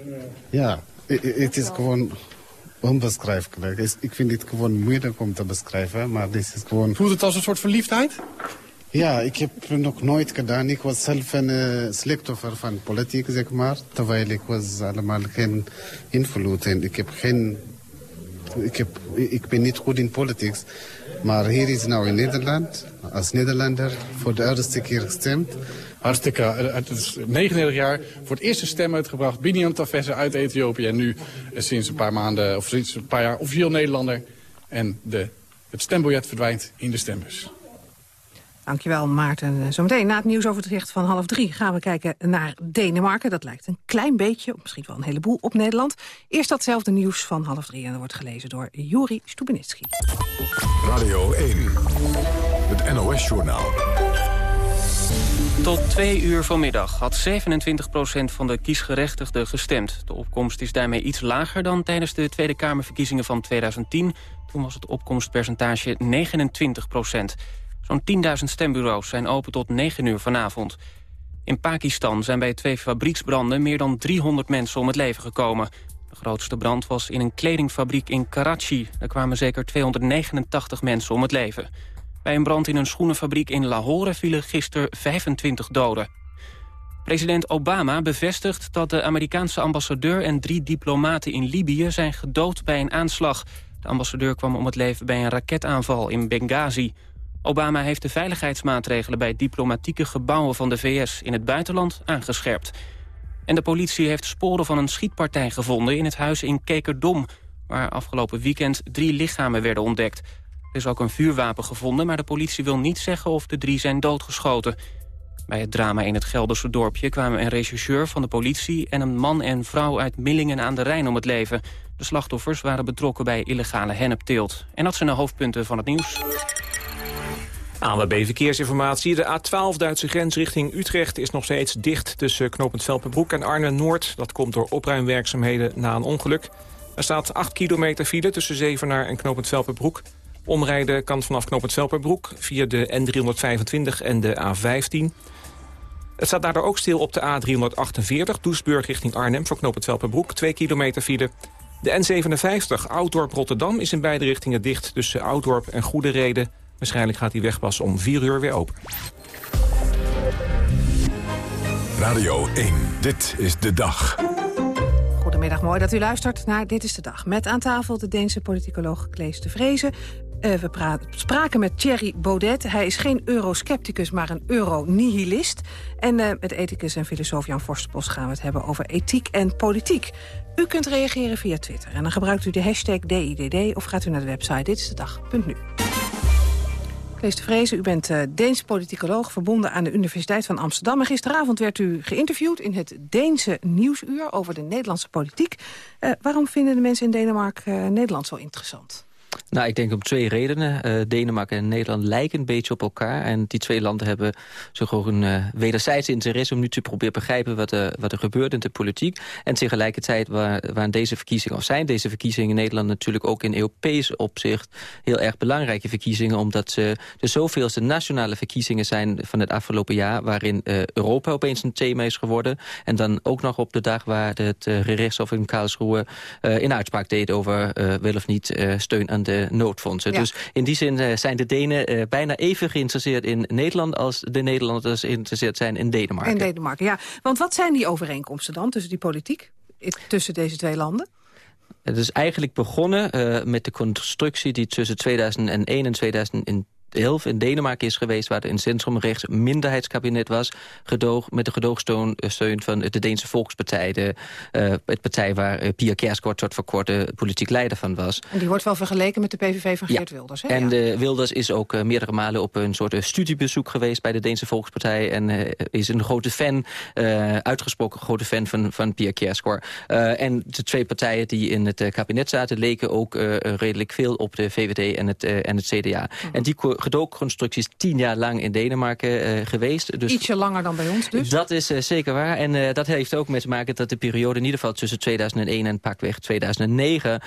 Ja, het is gewoon onbeschrijfelijk. Ik vind het gewoon moeilijk om te beschrijven, maar dit is gewoon... Voelt het als een soort verliefdheid? Ja, ik heb nog nooit gedaan. Ik was zelf een uh, van politiek, zeg maar. Terwijl ik was allemaal geen invloed en ik heb geen... Ik, heb, ik ben niet goed in politiek. Maar hier is nou in Nederland, als Nederlander, voor de eerste keer gestemd. Hartstikke, het is 39 jaar, voor het eerste stem uitgebracht. Biniam Tafesse uit Ethiopië en nu sinds een paar maanden, of sinds een paar jaar officieel Nederlander. En de Het stembiljet verdwijnt in de stembus. Dankjewel Maarten. Zometeen na het nieuwsoverzicht van half drie gaan we kijken naar Denemarken. Dat lijkt een klein beetje, misschien wel een heleboel, op Nederland. Eerst datzelfde nieuws van half drie en dat wordt gelezen door Juri Stubenitski. Radio 1, het NOS-journaal. Tot twee uur vanmiddag had 27% van de kiesgerechtigden gestemd. De opkomst is daarmee iets lager dan tijdens de Tweede Kamerverkiezingen van 2010. Toen was het opkomstpercentage 29 Zo'n 10.000 stembureaus zijn open tot 9 uur vanavond. In Pakistan zijn bij twee fabrieksbranden meer dan 300 mensen om het leven gekomen. De grootste brand was in een kledingfabriek in Karachi. Daar kwamen zeker 289 mensen om het leven. Bij een brand in een schoenenfabriek in Lahore vielen gisteren 25 doden. President Obama bevestigt dat de Amerikaanse ambassadeur en drie diplomaten in Libië zijn gedood bij een aanslag. De ambassadeur kwam om het leven bij een raketaanval in Benghazi. Obama heeft de veiligheidsmaatregelen bij diplomatieke gebouwen van de VS in het buitenland aangescherpt. En de politie heeft sporen van een schietpartij gevonden in het huis in Kekerdom, waar afgelopen weekend drie lichamen werden ontdekt. Er is ook een vuurwapen gevonden, maar de politie wil niet zeggen of de drie zijn doodgeschoten. Bij het drama in het Gelderse dorpje kwamen een rechercheur van de politie... en een man en vrouw uit Millingen aan de Rijn om het leven. De slachtoffers waren betrokken bij illegale hennepteelt. En dat zijn de hoofdpunten van het nieuws. ANWB Verkeersinformatie. De A12 Duitse grens richting Utrecht is nog steeds dicht... tussen knooppunt Velpenbroek en Arnhem-Noord. Dat komt door opruimwerkzaamheden na een ongeluk. Er staat 8 kilometer file tussen Zevenaar en knooppunt Velpenbroek. Omrijden kan vanaf knooppunt Velpenbroek via de N325 en de A15. Het staat daardoor ook stil op de A348, Doesburg richting Arnhem... voor knooppunt Velpenbroek, 2 kilometer file. De N57, Ouddorp-Rotterdam, is in beide richtingen dicht... tussen Ouddorp en Goede Reden. Waarschijnlijk gaat die weg pas om 4 uur weer open. Radio 1, dit is de dag. Goedemiddag, mooi dat u luistert naar Dit is de Dag. Met aan tafel de Deense politicoloog Klees de Vrezen. Uh, we praten, spraken met Thierry Baudet. Hij is geen euroscepticus, maar een euronihilist. En uh, met ethicus en filosoof Jan Forsterbos gaan we het hebben over ethiek en politiek. U kunt reageren via Twitter en dan gebruikt u de hashtag DIDD... of gaat u naar de website ditstedag.nu. Kees de Vrezen, u bent uh, Deens politicoloog... verbonden aan de Universiteit van Amsterdam. Gisteravond werd u geïnterviewd in het Deense Nieuwsuur... over de Nederlandse politiek. Uh, waarom vinden de mensen in Denemarken uh, Nederland zo interessant? Nou, ik denk om twee redenen. Uh, Denemarken en Nederland lijken een beetje op elkaar. En die twee landen hebben zich ook een uh, wederzijds interesse... om nu te proberen begrijpen wat, uh, wat er gebeurt in de politiek. En tegelijkertijd waren deze verkiezingen... of zijn deze verkiezingen in Nederland natuurlijk ook in Europees opzicht... heel erg belangrijke verkiezingen... omdat ze de zoveelste nationale verkiezingen zijn van het afgelopen jaar... waarin Europa opeens een thema is geworden. En dan ook nog op de dag waar het gerechtshof in Karlsruhe... in uitspraak deed over wel of niet steun aan de noodfondsen. Ja. Dus in die zin uh, zijn de Denen uh, bijna even geïnteresseerd in Nederland... als de Nederlanders geïnteresseerd zijn in Denemarken. In Denemarken, ja. Want wat zijn die overeenkomsten dan tussen die politiek? Tussen deze twee landen? Het is eigenlijk begonnen uh, met de constructie die tussen 2001 en 2010 Hilf in Denemarken is geweest... waar er een centrumrechts minderheidskabinet was... Gedoog, met de gedoogsteun van de Deense Volkspartij. De uh, het partij waar uh, Pia Kjærsgaard tot voor kort de politiek leider van was. En die wordt wel vergeleken met de PVV van Geert. Wilders. Hè? En ja. de Wilders is ook meerdere malen op een soort studiebezoek geweest... bij de Deense Volkspartij. En is een grote fan, uitgesproken grote fan van, van Pia en de twee partijen die in het kabinet zaten... leken ook redelijk veel op de VVD en het, en het CDA. -huh. En die gedoogconstructies tien jaar lang in Denemarken uh, geweest. Dus Ietsje langer dan bij ons dus? Dat is uh, zeker waar. En uh, dat heeft ook mee te maken dat de periode in ieder geval tussen 2001 en pakweg 2009...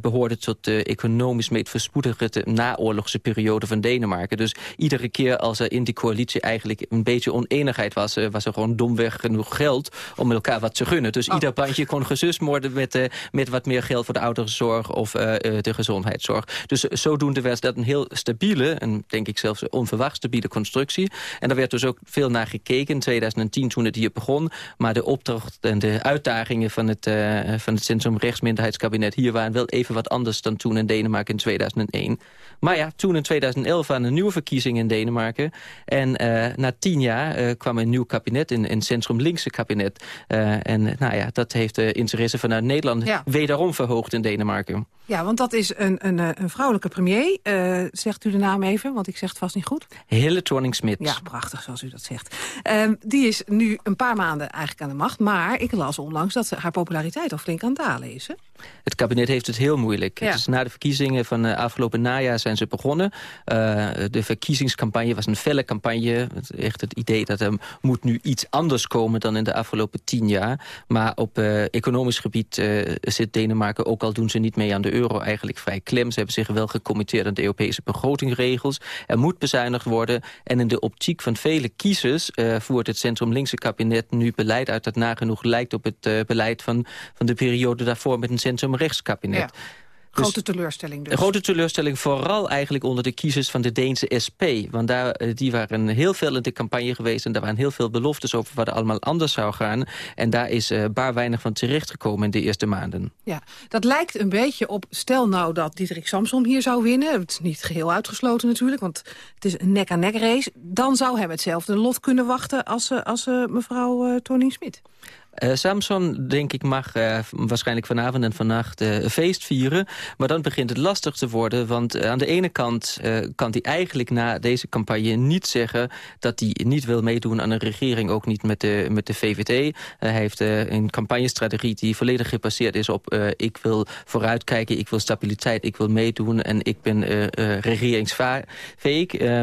behoorde tot de economisch meest verspoedigde naoorlogse periode van Denemarken. Dus iedere keer als er in die coalitie eigenlijk een beetje oneenigheid was... was er gewoon domweg genoeg geld om elkaar wat te gunnen. Dus oh. ieder bandje kon gesust worden met, met wat meer geld voor de ouderenzorg of de gezondheidszorg. Dus zodoende was dat een heel stabiele... Een denk ik zelfs onverwacht stabiele constructie. En daar werd dus ook veel naar gekeken in 2010 toen het hier begon. Maar de opdracht en de uitdagingen van het, uh, van het centrum rechtsminderheidskabinet hier waren wel even wat anders dan toen in Denemarken in 2001. Maar ja, toen in 2011 waren er nieuwe verkiezingen in Denemarken. En uh, na tien jaar uh, kwam een nieuw kabinet, een, een centrum-linkse kabinet. Uh, en nou ja, dat heeft de interesse vanuit Nederland ja. wederom verhoogd in Denemarken. Ja, want dat is een, een, een vrouwelijke premier. zegt u de naam even, want ik zeg het vast niet goed. Hille Thorning-Smit. Ja, prachtig zoals u dat zegt. Ehm, die is nu een paar maanden eigenlijk aan de macht. Maar ik las onlangs dat haar populariteit al flink aan het dalen is. Hè? Het kabinet heeft het heel moeilijk. Ja. Het is na de verkiezingen van uh, afgelopen najaar zijn ze begonnen. Uh, de verkiezingscampagne was een felle campagne. Echt het idee dat er moet nu iets anders komen dan in de afgelopen tien jaar. Maar op uh, economisch gebied zit Denemarken, ook al doen ze niet mee aan de euro, eigenlijk vrij klem. Ze hebben zich wel gecommitteerd aan de Europese begrotingregels. Er moet bezuinigd worden. En in de optiek van vele kiezers voert het centrum-linkse kabinet nu beleid uit dat nagenoeg lijkt op het beleid van, van de periode daarvoor met een centrum-rechtskabinet. Ja. Grote teleurstelling dus. Een grote teleurstelling vooral eigenlijk onder de kiezers van de Deense SP. Want daar, die waren heel veel in de campagne geweest... en daar waren heel veel beloftes over wat er allemaal anders zou gaan. En daar is uh, bar weinig van terechtgekomen in de eerste maanden. Ja, dat lijkt een beetje op... stel nou dat Diederik Samsom hier zou winnen. Het is niet geheel uitgesloten natuurlijk, want het is een nek-aan-nek race. Dan zou hem hetzelfde lot kunnen wachten als, als uh, mevrouw uh, Toning-Smit. Uh, Samson, denk ik, mag uh, waarschijnlijk vanavond en vannacht uh, feest vieren. Maar dan begint het lastig te worden. Want aan de ene kant kan hij eigenlijk na deze campagne niet zeggen... dat hij niet wil meedoen aan een regering, ook niet met de, met de VVD. hij heeft een campagnestrategie die volledig gebaseerd is op... ik wil vooruitkijken, ik wil stabiliteit, ik wil meedoen... en ik ben regeringsvaardig.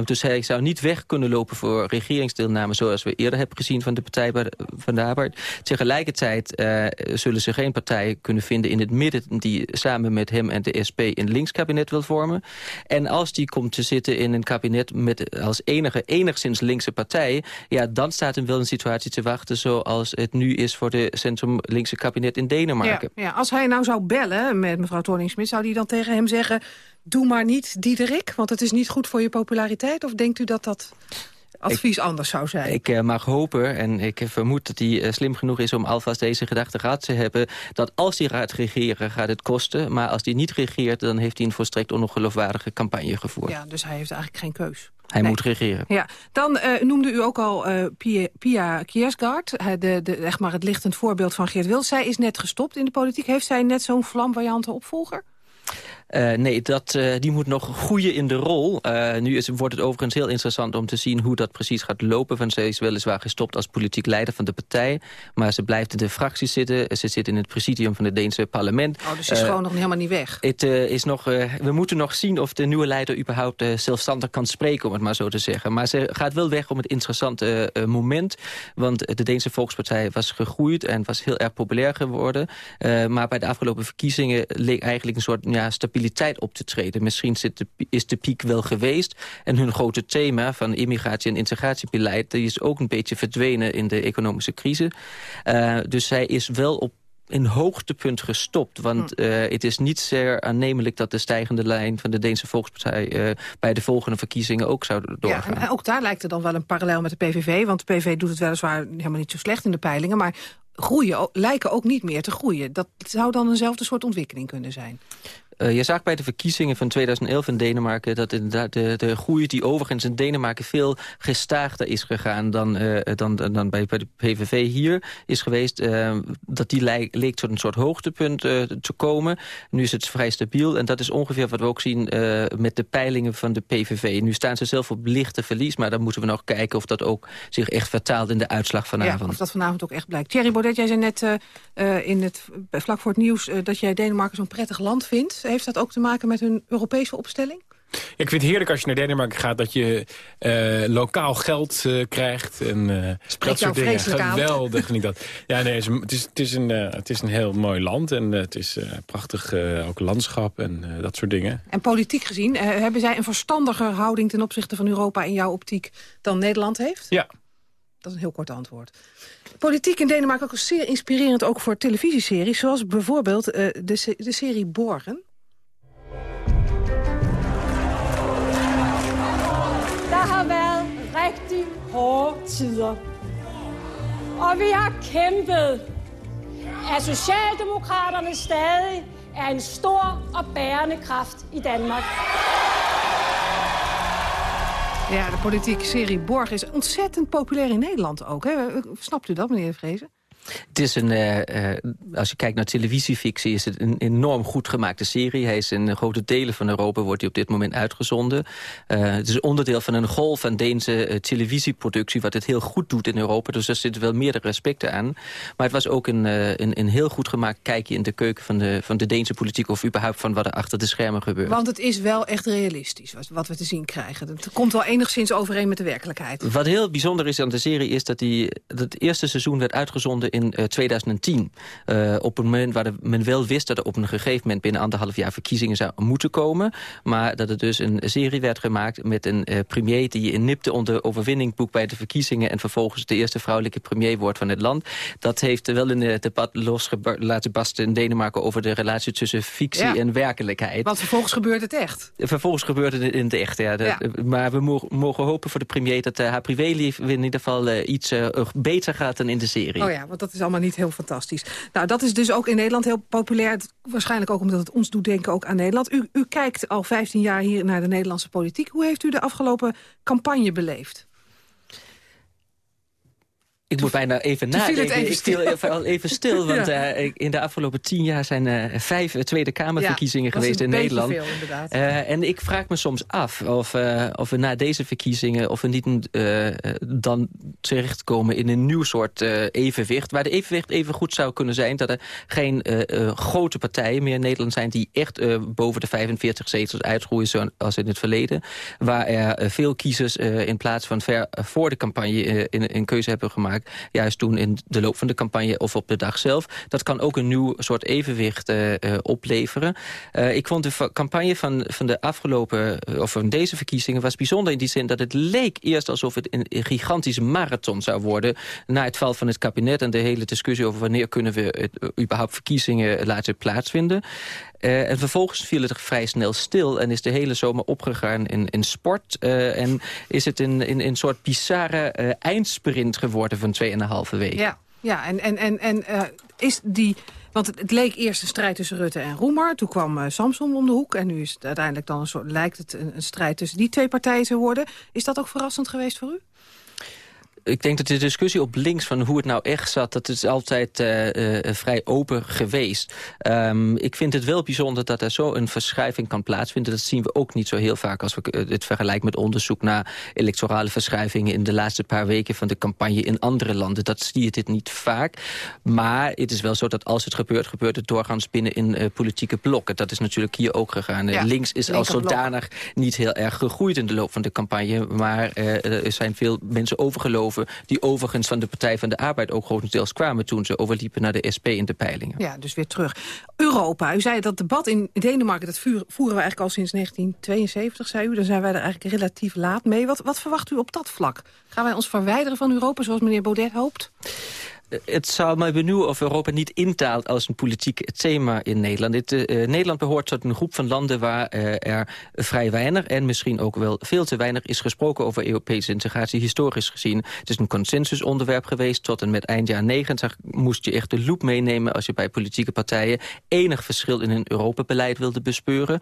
dus hij zou niet weg kunnen lopen voor regeringsdeelname... zoals we eerder hebben gezien van de Partij van de Arbeid Tegelijkertijd uh, zullen ze geen partij kunnen vinden in het midden... die samen met hem en de SP een linkskabinet wil vormen. En als die komt te zitten in een kabinet met als enige enigszins linkse partij... ja, dan staat hem wel een situatie te wachten... zoals het nu is voor de centrum-linkse kabinet in Denemarken. Ja, ja, als hij nou zou bellen met mevrouw Torning-Smit... zou die dan tegen hem zeggen... doe maar niet Diederik, want het is niet goed voor je populariteit? Of denkt u dat dat advies ik, anders zou zijn. Ik uh, mag hopen, en ik vermoed dat hij uh, slim genoeg is... om alvast deze gedachte gehad te hebben... dat als hij gaat regeren, gaat het kosten. Maar als hij niet regeert, dan heeft hij een volstrekt ongeloofwaardige campagne gevoerd. Ja, dus hij heeft eigenlijk geen keus. Hij nee. moet regeren. Ja. Dan uh, noemde u ook al Pia, Pia Kiersgaard, de, de, echt maar het lichtend voorbeeld van Geert Wils. Zij is net gestopt in de politiek. Heeft zij net zo'n flamboyante opvolger? Uh, nee, dat, uh, die moet nog groeien in de rol. Uh, nu is, wordt het overigens heel interessant om te zien hoe dat precies gaat lopen. Want ze is weliswaar gestopt als politiek leider van de partij. Maar ze blijft in de fractie zitten. Ze zit in het presidium van het Deense parlement. Oh, dus ze is gewoon nog helemaal niet weg. Het, is nog, we moeten nog zien of de nieuwe leider überhaupt zelfstandig kan spreken, om het maar zo te zeggen. Maar ze gaat wel weg om het interessante moment. Want de Deense Volkspartij was gegroeid en was heel erg populair geworden. maar bij de afgelopen verkiezingen leek eigenlijk een soort ja, stabiliteit op te treden. Misschien zit de, is de piek wel geweest. En hun grote thema van immigratie- en integratiebeleid... die is ook een beetje verdwenen in de economische crisis. Uh, dus zij is wel op een hoogtepunt gestopt. Want uh, het is niet zeer aannemelijk dat de stijgende lijn van de Deense Volkspartij... Uh, bij de volgende verkiezingen ook zou doorgaan. Ja, en ook daar lijkt er dan wel een parallel met de PVV. Want de PVV doet het weliswaar helemaal niet zo slecht in de peilingen. Maar groeien lijken ook niet meer te groeien. Dat zou dan eenzelfde soort ontwikkeling kunnen zijn. Uh, je zag bij de verkiezingen van 2011 in Denemarken... dat inderdaad de, de groei die overigens in Denemarken veel gestaagder is gegaan... dan, uh, dan, dan bij, bij, de PVV hier is geweest. Uh, dat die leek, leek tot een soort hoogtepunt te komen. Nu is het vrij stabiel. En dat is ongeveer wat we ook zien met de peilingen van de PVV. Nu staan ze zelf op lichte verlies. Maar dan moeten we nog kijken of dat ook zich echt vertaalt in de uitslag vanavond. Ja, of dat vanavond ook echt blijkt. Thierry Baudet, jij zei net in het, vlak voor het nieuws... dat jij Denemarken zo'n prettig land vindt heeft dat ook te maken met hun Europese opstelling? Ja, ik vind het heerlijk als je naar Denemarken gaat... dat je uh, lokaal geld uh, krijgt en uh, dat soort dingen. Geweldig vind ik dat. Ja, nee, het is, het is, een, het is een heel mooi land en het is prachtig ook landschap en dat soort dingen. En politiek gezien, hebben zij een verstandiger houding... ten opzichte van Europa in jouw optiek dan Nederland heeft? Ja. Dat is een heel kort antwoord. Politiek in Denemarken ook zeer inspirerend ook voor televisieseries... zoals bijvoorbeeld de, de serie Borgen. Hårde tider. Og vi har kæmpet, at Socialdemokraterne stadig er en stor og bærende kraft i Danmark. Ja, de politieke serie Borg is ontzettend populair in Nederland ook. Hè? Snapt u dat, meneer Vrezen? Het is een, eh, eh, als je kijkt naar televisiefictie, is het een enorm goed gemaakte serie. Hij is in grote delen van Europa wordt hij op dit moment uitgezonden. Eh, het is onderdeel van een golf van Deense televisieproductie, wat het heel goed doet in Europa. Dus daar zitten wel meerdere aspecten aan. Maar het was ook een, een, een heel goed gemaakt kijkje in de keuken van de, van de Deense politiek, of überhaupt van wat er achter de schermen gebeurt. Want het is wel echt realistisch, wat- wat we te zien krijgen. Het komt wel enigszins overeen met de werkelijkheid. Wat heel bijzonder is aan de serie is dat, die, dat het eerste seizoen werd uitgezonden in eh, 2010. Eh, op een moment waar men wel wist dat er op een gegeven moment binnen anderhalf jaar verkiezingen zou moeten komen. Maar dat er dus een serie werd gemaakt met een eh, premier die een nipte onder overwinning boekt bij de verkiezingen en vervolgens de eerste vrouwelijke premier wordt van het land. Dat heeft wel een eh, debat losgeba- laten barsten in Denemarken over de relatie tussen fictie Ja. en werkelijkheid. Want vervolgens gebeurt het echt. Vervolgens gebeurde het in het echt, ja. Dat- Ja. Maar we mo- mogen hopen voor de premier dat eh, haar privéleven in ieder geval eh, iets eh, beter gaat dan in de serie. Oh ja, want dat is allemaal niet heel fantastisch. Nou, dat is dus ook in Nederland heel populair. Waarschijnlijk ook omdat het ons doet denken ook aan Nederland. U, u kijkt al 15 jaar hier naar de Nederlandse politiek. Hoe heeft u de afgelopen campagne beleefd? Ik moet bijna even Toen nadenken. even ik stil. even, even stil, want Ja. eh, in de afgelopen tien jaar zijn er vijf eh, Tweede Kamerverkiezingen Ja, geweest in Nederland. veel, inderdaad. En ik vraag me soms af of, of we na deze verkiezingen... of we niet dan terechtkomen in een nieuw soort evenwicht... waar de evenwicht even goed zou kunnen zijn... dat er geen grote partijen meer in Nederland zijn... die echt boven de 45 zetels uitgroeien zoals in het verleden. Waar er veel kiezers in plaats van ver voor de campagne... in een keuze hebben gemaakt. Juist toen in de loop van de campagne of op de dag zelf. Dat kan ook een nieuw soort evenwicht eh, eh, opleveren. Eh, ik vond de campagne van, van de afgelopen, of van deze verkiezingen... was bijzonder in die zin dat het leek eerst alsof het een, gigantische marathon zou worden... na het val van het kabinet en de hele discussie over wanneer kunnen we überhaupt verkiezingen laten plaatsvinden. Eh, en vervolgens viel het vrij snel stil en is de hele zomer opgegaan in, in sport. eh, en is het in, in, in een soort bizarre eh, eindsprint geworden van 2,5 weken. Ja, ja en, en, en, en is die... Want het, leek eerst een strijd tussen Rutte en Roemer. Toen kwam Samson om de hoek. En nu is het uiteindelijk dan een soort, lijkt het een, een strijd tussen die twee partijen te worden. Is dat ook verrassend geweest voor u? Ik denk dat de discussie op links van hoe het nou echt zat... dat is altijd eh, eh, vrij open geweest. Ehm, ik vind het wel bijzonder dat er zo een verschuiving kan plaatsvinden. Dat zien we ook niet zo heel vaak als we eh, het vergelijken met onderzoek... naar electorale verschuivingen in de laatste paar weken van de campagne in andere landen. Dat zie je dit niet vaak. Maar het is wel zo dat als het gebeurt, gebeurt het doorgaans binnen in politieke blokken. Dat is natuurlijk hier ook gegaan. Ja, links is als zodanig niet heel erg gegroeid in de loop van de campagne. Maar er zijn veel mensen die overigens van de Partij van de Arbeid ook grotendeels kwamen... toen ze overliepen naar de SP in de peilingen. Ja, dus weer terug. Europa, u zei dat debat in Denemarken, dat voeren we eigenlijk al sinds 1972, zei u. Dan zijn wij er eigenlijk relatief laat mee. Wat, wat verwacht u op dat vlak? Gaan wij ons verwijderen van Europa, zoals meneer Baudet hoopt? Het zou mij benieuwen of Europa niet intaalt als een politiek thema in Nederland. Dit, eh, eh, Nederland behoort tot een groep van landen waar eh, er vrij weinig... en misschien ook wel veel te weinig is gesproken over Europese integratie historisch gezien. Het is een consensusonderwerp geweest. Tot en met eind jaar 90 moest je echt de loep meenemen... als je bij politieke partijen enig verschil in een Europabeleid wilde bespeuren.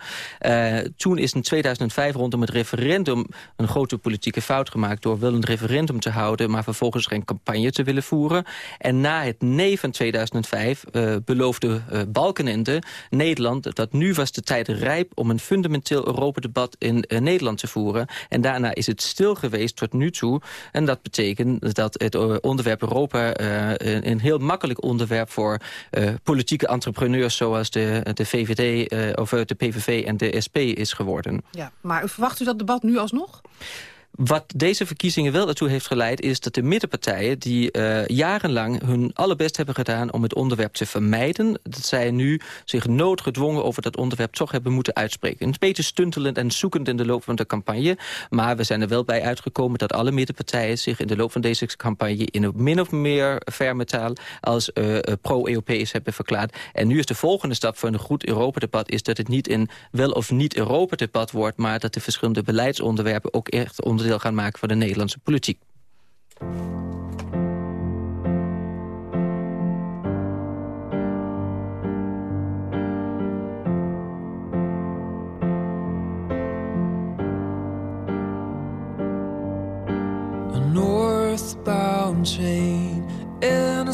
Toen is in 2005 rondom het referendum een grote politieke fout gemaakt... door wel een referendum te houden, maar vervolgens geen campagne te willen voeren... En na het nee van 2005 eh, beloofde uh, Balkenende Nederland... dat nu was de tijd rijp om een fundamenteel Europadebat in uh, Nederland te voeren. En daarna is het stil geweest tot nu toe. En dat betekent dat het onderwerp Europa een, een, heel makkelijk onderwerp... voor politieke entrepreneurs zoals de, de VVD of de PVV en de SP is geworden. Ja, maar verwacht u dat debat nu alsnog? Wat deze verkiezingen wel ertoe heeft geleid... is dat de middenpartijen die uh, jarenlang hun allerbest hebben gedaan... om het onderwerp te vermijden... dat zij nu zich noodgedwongen over dat onderwerp toch hebben moeten uitspreken. Een beetje stuntelend en zoekend in de loop van de campagne. Maar we zijn er wel bij uitgekomen dat alle middenpartijen... zich in de loop van deze campagne in een min of meer ferme taal... als uh, pro-Europees hebben verklaard. En nu is de volgende stap voor een goed Europa-debat... is dat het niet een wel of niet Europa-debat wordt... maar dat de verschillende beleidsonderwerpen ook echt onder gaan maken van de Nederlandse politiek. a northbound train in a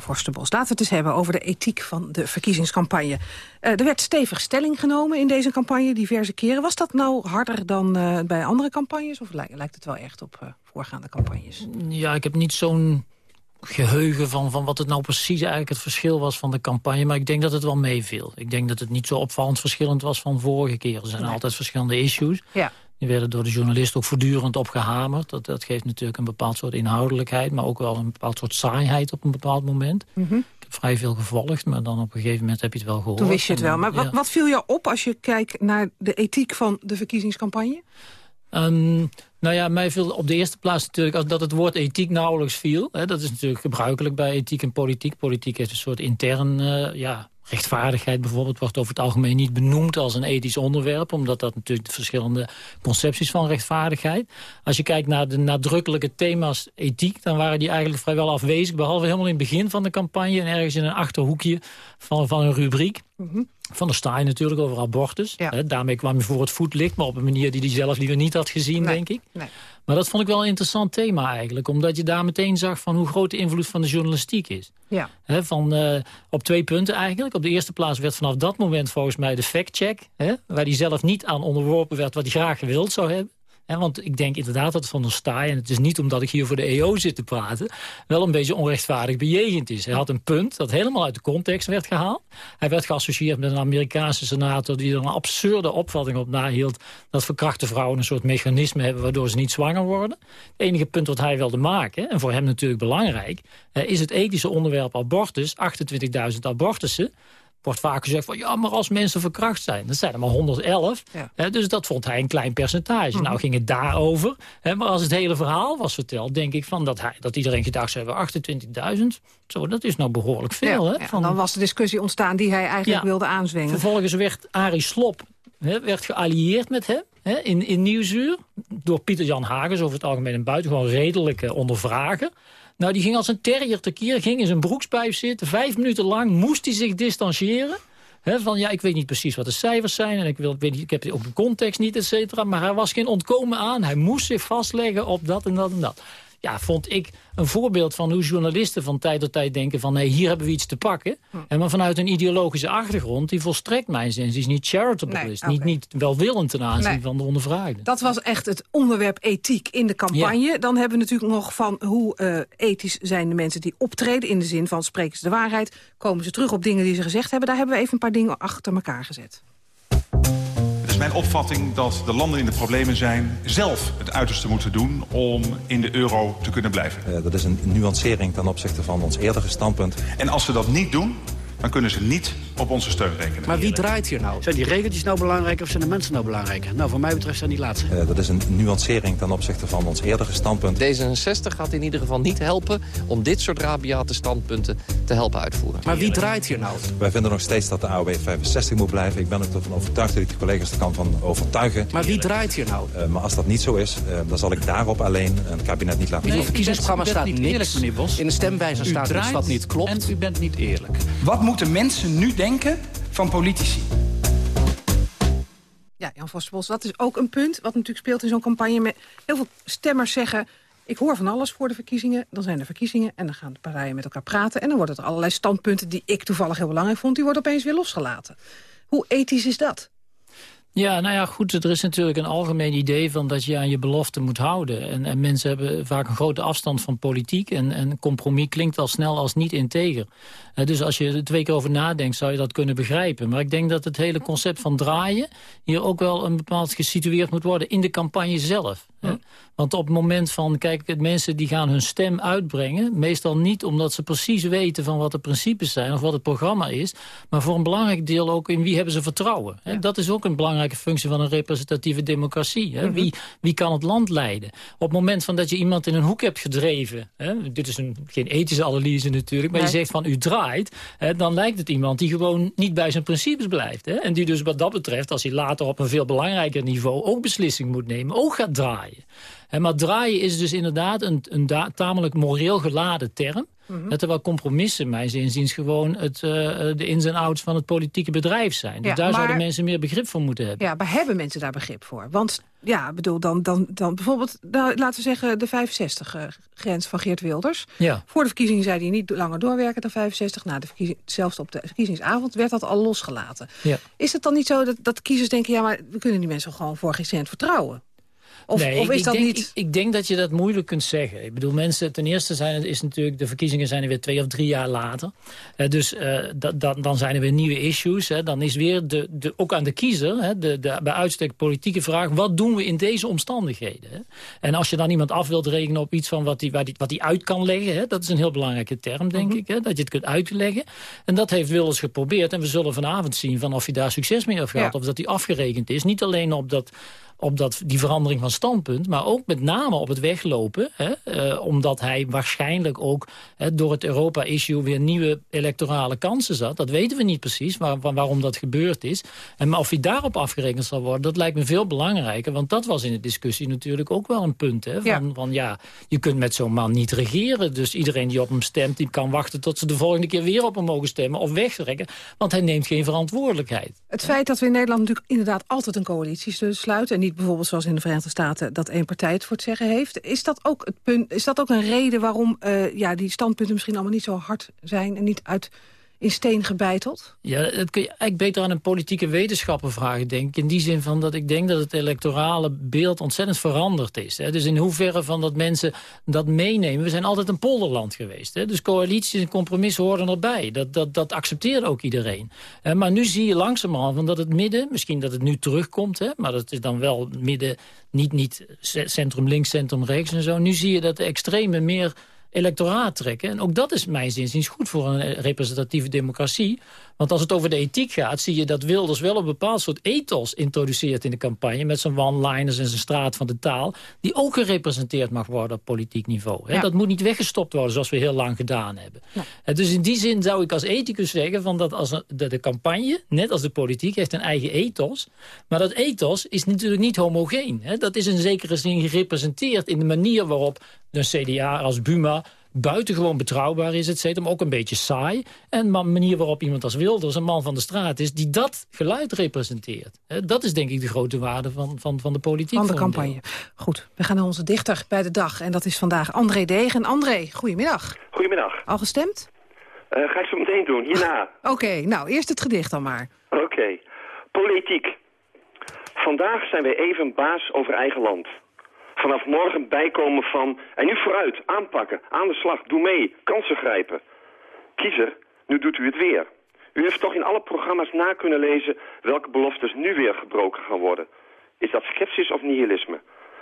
Forsterbos. Laten we het eens hebben over de ethiek van de verkiezingscampagne. Eh, er werd stevig stelling genomen in deze campagne diverse keren. Was dat nou harder dan eh, bij andere campagnes? Of lijkt, het wel echt op eh, voorgaande campagnes? Ja, ik heb niet zo'n geheugen van, van wat het nou precies eigenlijk het verschil was van de campagne. Maar ik denk dat het wel meeviel. Ik denk dat het niet zo opvallend verschillend was van vorige keer. Er zijn Nee. altijd verschillende issues. Ja. Die werden door de journalist ook voortdurend opgehamerd. Dat, dat geeft natuurlijk een bepaald soort inhoudelijkheid... maar ook wel een bepaald soort saaiheid op een bepaald moment. Mhm. Ik heb vrij veel gevolgd, maar dan op een gegeven moment heb je het wel gehoord. Toen wist je het wel. Maar ja. wat, wat viel jou op als je kijkt naar de ethiek van de verkiezingscampagne? Ehm, nou ja, mij viel op de eerste plaats natuurlijk als dat het woord ethiek nauwelijks viel. Hè, dat is natuurlijk gebruikelijk bij ethiek en politiek. Politiek heeft een soort intern, eh, ja, rechtvaardigheid bijvoorbeeld... wordt over het algemeen niet benoemd als een ethisch onderwerp... omdat dat natuurlijk de verschillende concepties van rechtvaardigheid. Als je kijkt naar de nadrukkelijke thema's ethiek... dan waren die eigenlijk vrijwel afwezig... behalve helemaal in het begin van de campagne... en ergens in een achterhoekje van, van een rubriek. Van der Staaij natuurlijk over abortus. Daarmee kwam je voor het voetlicht, maar op een manier die hij zelf liever niet had gezien, denk ik. Nee. Maar dat vond ik wel een interessant thema eigenlijk. Omdat je daar meteen zag van hoe groot de invloed van de journalistiek is. Ja. Hè, van, eh, op twee punten eigenlijk. Op de eerste plaats werd vanaf dat moment volgens mij de fact-check. Waar hij zelf niet aan onderworpen werd wat hij graag gewild zou hebben. Want ik denk inderdaad dat Van der Staaij... en het is niet omdat ik hier voor de EO zit te praten... wel een beetje onrechtvaardig bejegend is. Hij had een punt dat helemaal uit de context werd gehaald. Hij werd geassocieerd met een Amerikaanse senator... die er een absurde opvatting op nahield... dat verkrachte vrouwen een soort mechanisme hebben... waardoor ze niet zwanger worden. Het enige punt wat hij wilde maken, en voor hem natuurlijk belangrijk... eh, is het ethische onderwerp abortus. 28.000 abortussen wordt vaak gezegd van ja, maar als mensen verkracht zijn. Dat zijn er maar 111. Hè, dus dat vond hij een klein percentage. Mhm. Nou ging het daarover. Hè, maar als het hele verhaal was verteld, denk ik van dat, hij, dat iedereen gedacht zou hebben 28.000. Zo, dat is nou behoorlijk veel. Ja, hè, ja, van, Dan was de discussie ontstaan die hij eigenlijk wilde aanzwingen. Vervolgens werd Arie Slop hè, werd geallieerd met hem in, in Nieuwsuur. Door Pieter-Jan Hagens, over het algemeen en buitengewoon redelijk eh, ondervragen. Nou, die ging als een terrier tekeer, ging in zijn broekspijp zitten. Vijf minuten lang moest hij zich distancieren. Van ja, ik weet niet precies wat de cijfers zijn... en ik, wil, ik heb ook de context niet, et cetera. Maar er was geen ontkomen aan. Hij moest zich vastleggen op dat en dat en dat. Ja, vond ik een voorbeeld van hoe journalisten van tijd tot tijd denken... van nee, hier hebben we iets te pakken. En maar vanuit een ideologische achtergrond... die volstrekt mijn zin is niet charitable Nee, is. Niet, niet welwillend ten aanzien Nee. van de ondervraagden. Dat was echt het onderwerp ethiek in de campagne. Dan hebben we natuurlijk nog van hoe eh, ethisch zijn de mensen die optreden... in de zin van spreken ze de waarheid, komen ze terug op dingen die ze gezegd hebben. Daar hebben we even een paar dingen achter elkaar gezet. Mijn opvatting dat de landen in de problemen zijn... zelf het uiterste moeten doen om in de euro te kunnen blijven. Eh, dat is een nuancering ten opzichte van ons eerdere standpunt. En als ze dat niet doen, dan kunnen ze niet op onze steun rekenen. Maar wie draait hier nou? Zijn die regeltjes nou belangrijker of zijn de mensen nou belangrijker? Nou, voor mij betreft zijn die laatste. Eh, dat is een nuancering ten opzichte van ons eerdere standpunt. D66 gaat in ieder geval niet helpen om dit soort rabiate standpunten te helpen uitvoeren. Maar wie draait hier nou? Wij vinden nog steeds dat de AOW 65 moet blijven. Ik ben ook ervan overtuigd dat ik de collega's er kan van overtuigen. Maar wie draait hier nou? Eh, maar als dat niet zo is, eh, dan zal ik daarop alleen een kabinet niet laten In uw verkiezingsprogramma staat niet niks. eerlijk, meneer Bos. In de stemwijzer staat iets draait wat niet klopt. En u bent niet eerlijk. Wat moeten mensen nu denken van politici? Ja, Jan Vosbos, dat is ook een punt wat natuurlijk speelt in zo'n campagne. Met heel veel stemmers zeggen, ik hoor van alles voor de verkiezingen. Dan zijn er verkiezingen en dan gaan de partijen met elkaar praten. En dan worden er allerlei standpunten die ik toevallig heel belangrijk vond... die worden opeens weer losgelaten. Hoe ethisch is dat? Ja, nou ja, goed, er is natuurlijk een algemeen idee van dat je aan je belofte moet houden. En, en mensen hebben vaak een grote afstand van politiek. En, en compromis klinkt al snel als niet integer. Dus als je er twee keer over nadenkt, zou je dat kunnen begrijpen. Maar ik denk dat het hele concept van draaien... hier ook wel een bepaald gesitueerd moet worden in de campagne zelf. hè. Want op het moment van, kijk, mensen die gaan hun stem uitbrengen... meestal niet omdat ze precies weten van wat de principes zijn... of wat het programma is, maar voor een belangrijk deel ook in wie hebben ze vertrouwen. Dat is ook een belangrijke functie van een representatieve democratie. Hè. wie, wie kan het land leiden? Op het moment van dat je iemand in een hoek hebt gedreven... Hè, dit is een, geen ethische analyse natuurlijk, maar je zegt van u Hè, dan lijkt het iemand die gewoon niet bij zijn principes blijft. Hè. En die dus wat dat betreft, als hij later op een veel belangrijker niveau... ook beslissing moet nemen, ook gaat draaien. Maar draaien is dus inderdaad een, een tamelijk moreel geladen term. Mhm. Terwijl compromissen, mijn zinziens, gewoon het, eh, de ins en outs van het politieke bedrijf zijn. Dus Ja, daar maar- zouden mensen meer begrip voor moeten hebben. Ja, maar hebben mensen daar begrip voor? Want ja, bedoel, dan, dan, dan bijvoorbeeld, nou, laten we zeggen, de 65-grens van Geert Wilders. Ja. Voor de verkiezingen zei hij niet langer doorwerken dan 65. Na de verkiezing, zelfs op de verkiezingsavond werd dat al losgelaten. Ja. Is het dan niet zo dat, dat kiezers denken... ja, maar we kunnen die mensen gewoon voor geen cent vertrouwen? Of, nee, of ik, is ik dat denk, niet... Ik, ik denk dat je dat moeilijk kunt zeggen. Ik bedoel, mensen, ten eerste zijn het is natuurlijk, de verkiezingen zijn er weer twee of drie jaar later. Eh, dus eh, da- da- dan zijn er weer nieuwe issues. Hè. Dan is weer de, de, ook aan de kiezer, hè, de, de bij uitstek politieke vraag, wat doen we in deze omstandigheden? Hè? En als je dan iemand af wilt rekenen op iets van wat hij die, wat die uit kan leggen, hè, dat is een heel belangrijke term, denk ik, hè, dat je het kunt uitleggen. En dat heeft Wilders geprobeerd. En we zullen vanavond zien van of hij daar succes mee heeft gehad, Ja. of dat hij afgerekend is. Niet alleen op dat op dat, die verandering van standpunt... maar ook met name op het weglopen. Hè, eh, omdat hij waarschijnlijk ook hè, door het Europa-issue... weer nieuwe electorale kansen zat. Dat weten we niet precies, waar, waar- waarom dat gebeurd is. En, maar of hij daarop afgerekend zal worden, dat lijkt me veel belangrijker. Want dat was in de discussie natuurlijk ook wel een punt. Hè, van, Ja. van ja, je kunt met zo'n man niet regeren. Dus iedereen die op hem stemt, die kan wachten... tot ze de volgende keer weer op hem mogen stemmen of wegtrekken. Want hij neemt geen verantwoordelijkheid. Het feit dat we in Nederland natuurlijk inderdaad altijd een coalitie sluiten... en niet bijvoorbeeld zoals in de Verenigde Staten dat één partij het voor het zeggen heeft... is dat ook, het punt, is dat ook een reden waarom eh, ja, die standpunten misschien allemaal niet zo hard zijn... en niet uit in steen gebeiteld? Ja, dat kun je eigenlijk beter aan een politieke wetenschapper vragen, denk ik. In die zin van dat ik denk dat het electorale beeld ontzettend veranderd is. Hè. Dus in hoeverre van dat mensen dat meenemen. We zijn altijd een polderland geweest. Hè. Dus coalities en compromissen horen erbij. Dat, dat, dat accepteert ook iedereen. Maar nu zie je langzamerhand van dat het midden, misschien dat het nu terugkomt... Hè, maar dat is dan wel midden, niet, niet centrum links, centrum rechts en zo. Nu zie je dat de extreme meer electoraat trekken. En ook dat is mijn zinziens goed voor een representatieve democratie. Want als het over de ethiek gaat, zie je dat Wilders wel een bepaald soort ethos introduceert in de campagne. Met zijn one-liners en zijn straat van de taal. Die ook gerepresenteerd mag worden op politiek niveau. Ja. Dat moet niet weggestopt worden zoals we heel lang gedaan hebben. Dus in die zin zou ik als ethicus zeggen van dat als de, de campagne, net als de politiek, heeft een eigen ethos. Maar dat ethos is natuurlijk niet homogeen. Dat is in zekere zin gerepresenteerd in de manier waarop een CDA als Buma buitengewoon betrouwbaar is, et cetera, maar ook een beetje saai. En de manier waarop iemand als Wilders, een man van de straat is... die dat geluid representeert. Hè, Dat is denk ik de grote waarde van, van, van de politiek. Van de campagne. Goed, we gaan naar onze dichter bij de dag. En dat is vandaag André Degen. André, goedemiddag. Goedemiddag. Al gestemd? Eh, ga ik zo meteen doen, hierna. Oké, nou, eerst het gedicht dan maar. Oké. Politiek. Vandaag zijn wij even baas over eigen land. Vanaf morgen bijkomen van... En nu vooruit, aanpakken, aan de slag, doe mee, kansen grijpen. Kiezer, nu doet u het weer. U heeft toch in alle programma's na kunnen lezen... welke beloftes nu weer gebroken gaan worden. Is dat sceptisch of nihilisme?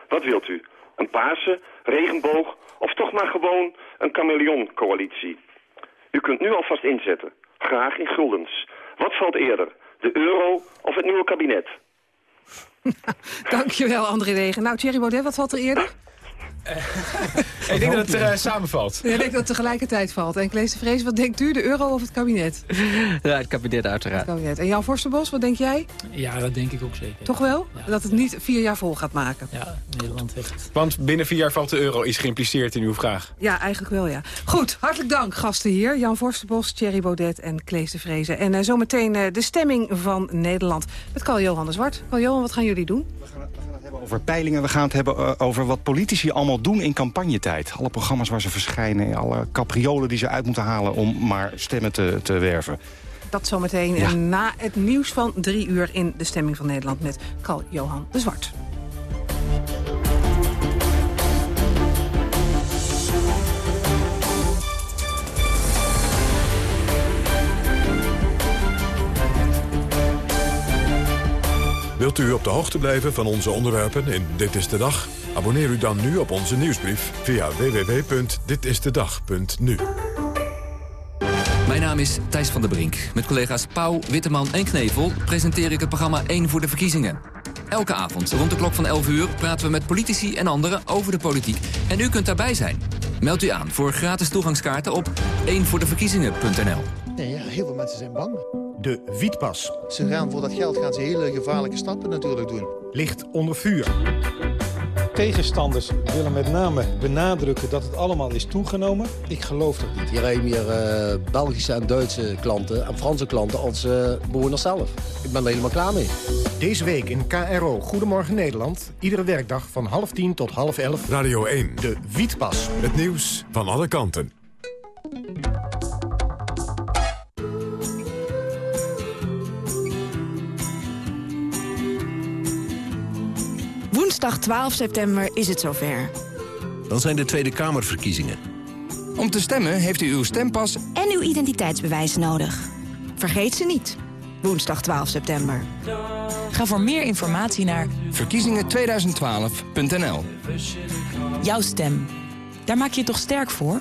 Wat wilt u? Een paarse, regenboog of toch maar gewoon een chameleon-coalitie? U kunt nu alvast inzetten. Graag in guldens. Wat valt eerder? De euro of het nieuwe kabinet? Dankjewel, André Degen. Nou, Thierry Baudet, wat valt er eerder? Ik denk dat het er eh, samenvalt. Ja, ik denk dat het tegelijkertijd valt. En Klees de Vrees, wat denkt u? De euro of het kabinet? Ja, het kabinet uiteraard. Het kabinet. En Jan Forsterbos, wat denk jij? Ja, dat denk ik ook zeker. Toch wel? Dat het niet vier jaar vol gaat maken. Ja, Nederland heeft... Want binnen vier jaar valt de euro is geïmpliceerd in uw vraag. Ja, eigenlijk wel, ja. Goed, hartelijk dank, gasten hier. Jan Forsterbos, Thierry Baudet en Klees de Vrezen. En eh, zometeen eh, de stemming van Nederland met Carl Johan de Zwart. Carl Johan, wat gaan jullie doen? Over peilingen, we gaan het hebben eh, over wat politici allemaal doen in campagnetijd. Alle programma's waar ze verschijnen, alle capriolen die ze uit moeten halen... om maar stemmen te, te werven. Dat zometeen Ja. na het nieuws van drie uur in de stemming van Nederland met Carl Johan de Zwart. Wilt u op de hoogte blijven van onze onderwerpen in Dit is de Dag? Abonneer u dan nu op onze nieuwsbrief via www.ditistedag.nu. Mijn naam is Thijs van der Brink. Met collega's Pauw, Witteman en Knevel presenteer ik het programma 1 voor de verkiezingen. Elke avond rond de klok van 11 uur praten we met politici en anderen over de politiek. En u kunt daarbij zijn. Meld u aan voor gratis toegangskaarten op 1voordeverkiezingen.nl. Nee, ja, heel veel mensen zijn bang. De wietpas Ze gaan voor dat geld gaan ze hele gevaarlijke stappen natuurlijk doen. ligt onder vuur. Tegenstanders willen met name benadrukken dat het allemaal is toegenomen. Ik geloof dat niet. Hier rijden meer eh, Belgische en Duitse klanten en Franse klanten als eh, bewoners zelf. Ik ben er helemaal klaar mee. Deze week in KRO Goedemorgen Nederland. Iedere werkdag van half tien tot half elf. Radio 1. De wietpas. Het nieuws van alle kanten. Woensdag 12 september is het zover. Dan zijn de Tweede Kamerverkiezingen. Om te stemmen heeft u uw stempas en uw identiteitsbewijs nodig. Vergeet ze niet. Woensdag 12 september. Ga voor meer informatie naar verkiezingen2012.nl. Jouw stem. Daar maak je je toch sterk voor?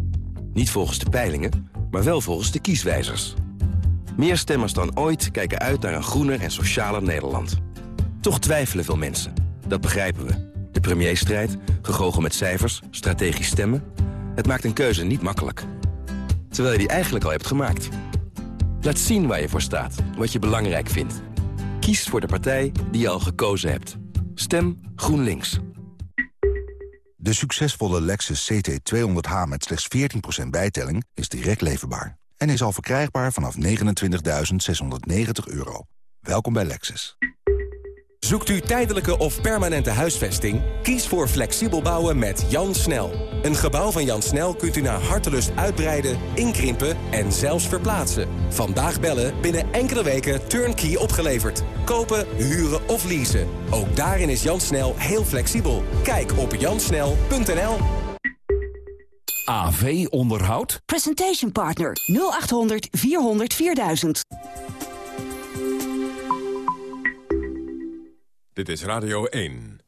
Niet volgens de peilingen, maar wel volgens de kieswijzers. Meer stemmers dan ooit kijken uit naar een groener en socialer Nederland. Toch twijfelen veel mensen. Dat begrijpen we. De premierstrijd, gegogel met cijfers, strategisch stemmen... het maakt een keuze niet makkelijk. Terwijl je die eigenlijk al hebt gemaakt. Laat zien waar je voor staat, wat je belangrijk vindt. Kies voor de partij die je al gekozen hebt. Stem GroenLinks. De succesvolle Lexus CT200H met slechts 14% bijtelling is direct leverbaar. En is al verkrijgbaar vanaf 29.690 euro. Welkom bij Lexus. Zoekt u tijdelijke of permanente huisvesting? Kies voor flexibel bouwen met Jan Snel. Een gebouw van Jan Snel kunt u naar hartelust uitbreiden, inkrimpen en zelfs verplaatsen. Vandaag bellen, binnen enkele weken turnkey opgeleverd. Kopen, huren of leasen. Ook daarin is Jan Snel heel flexibel. Kijk op jansnel.nl AV Onderhoud? Presentation Partner 0800 400 4000. Dit is Radio 1.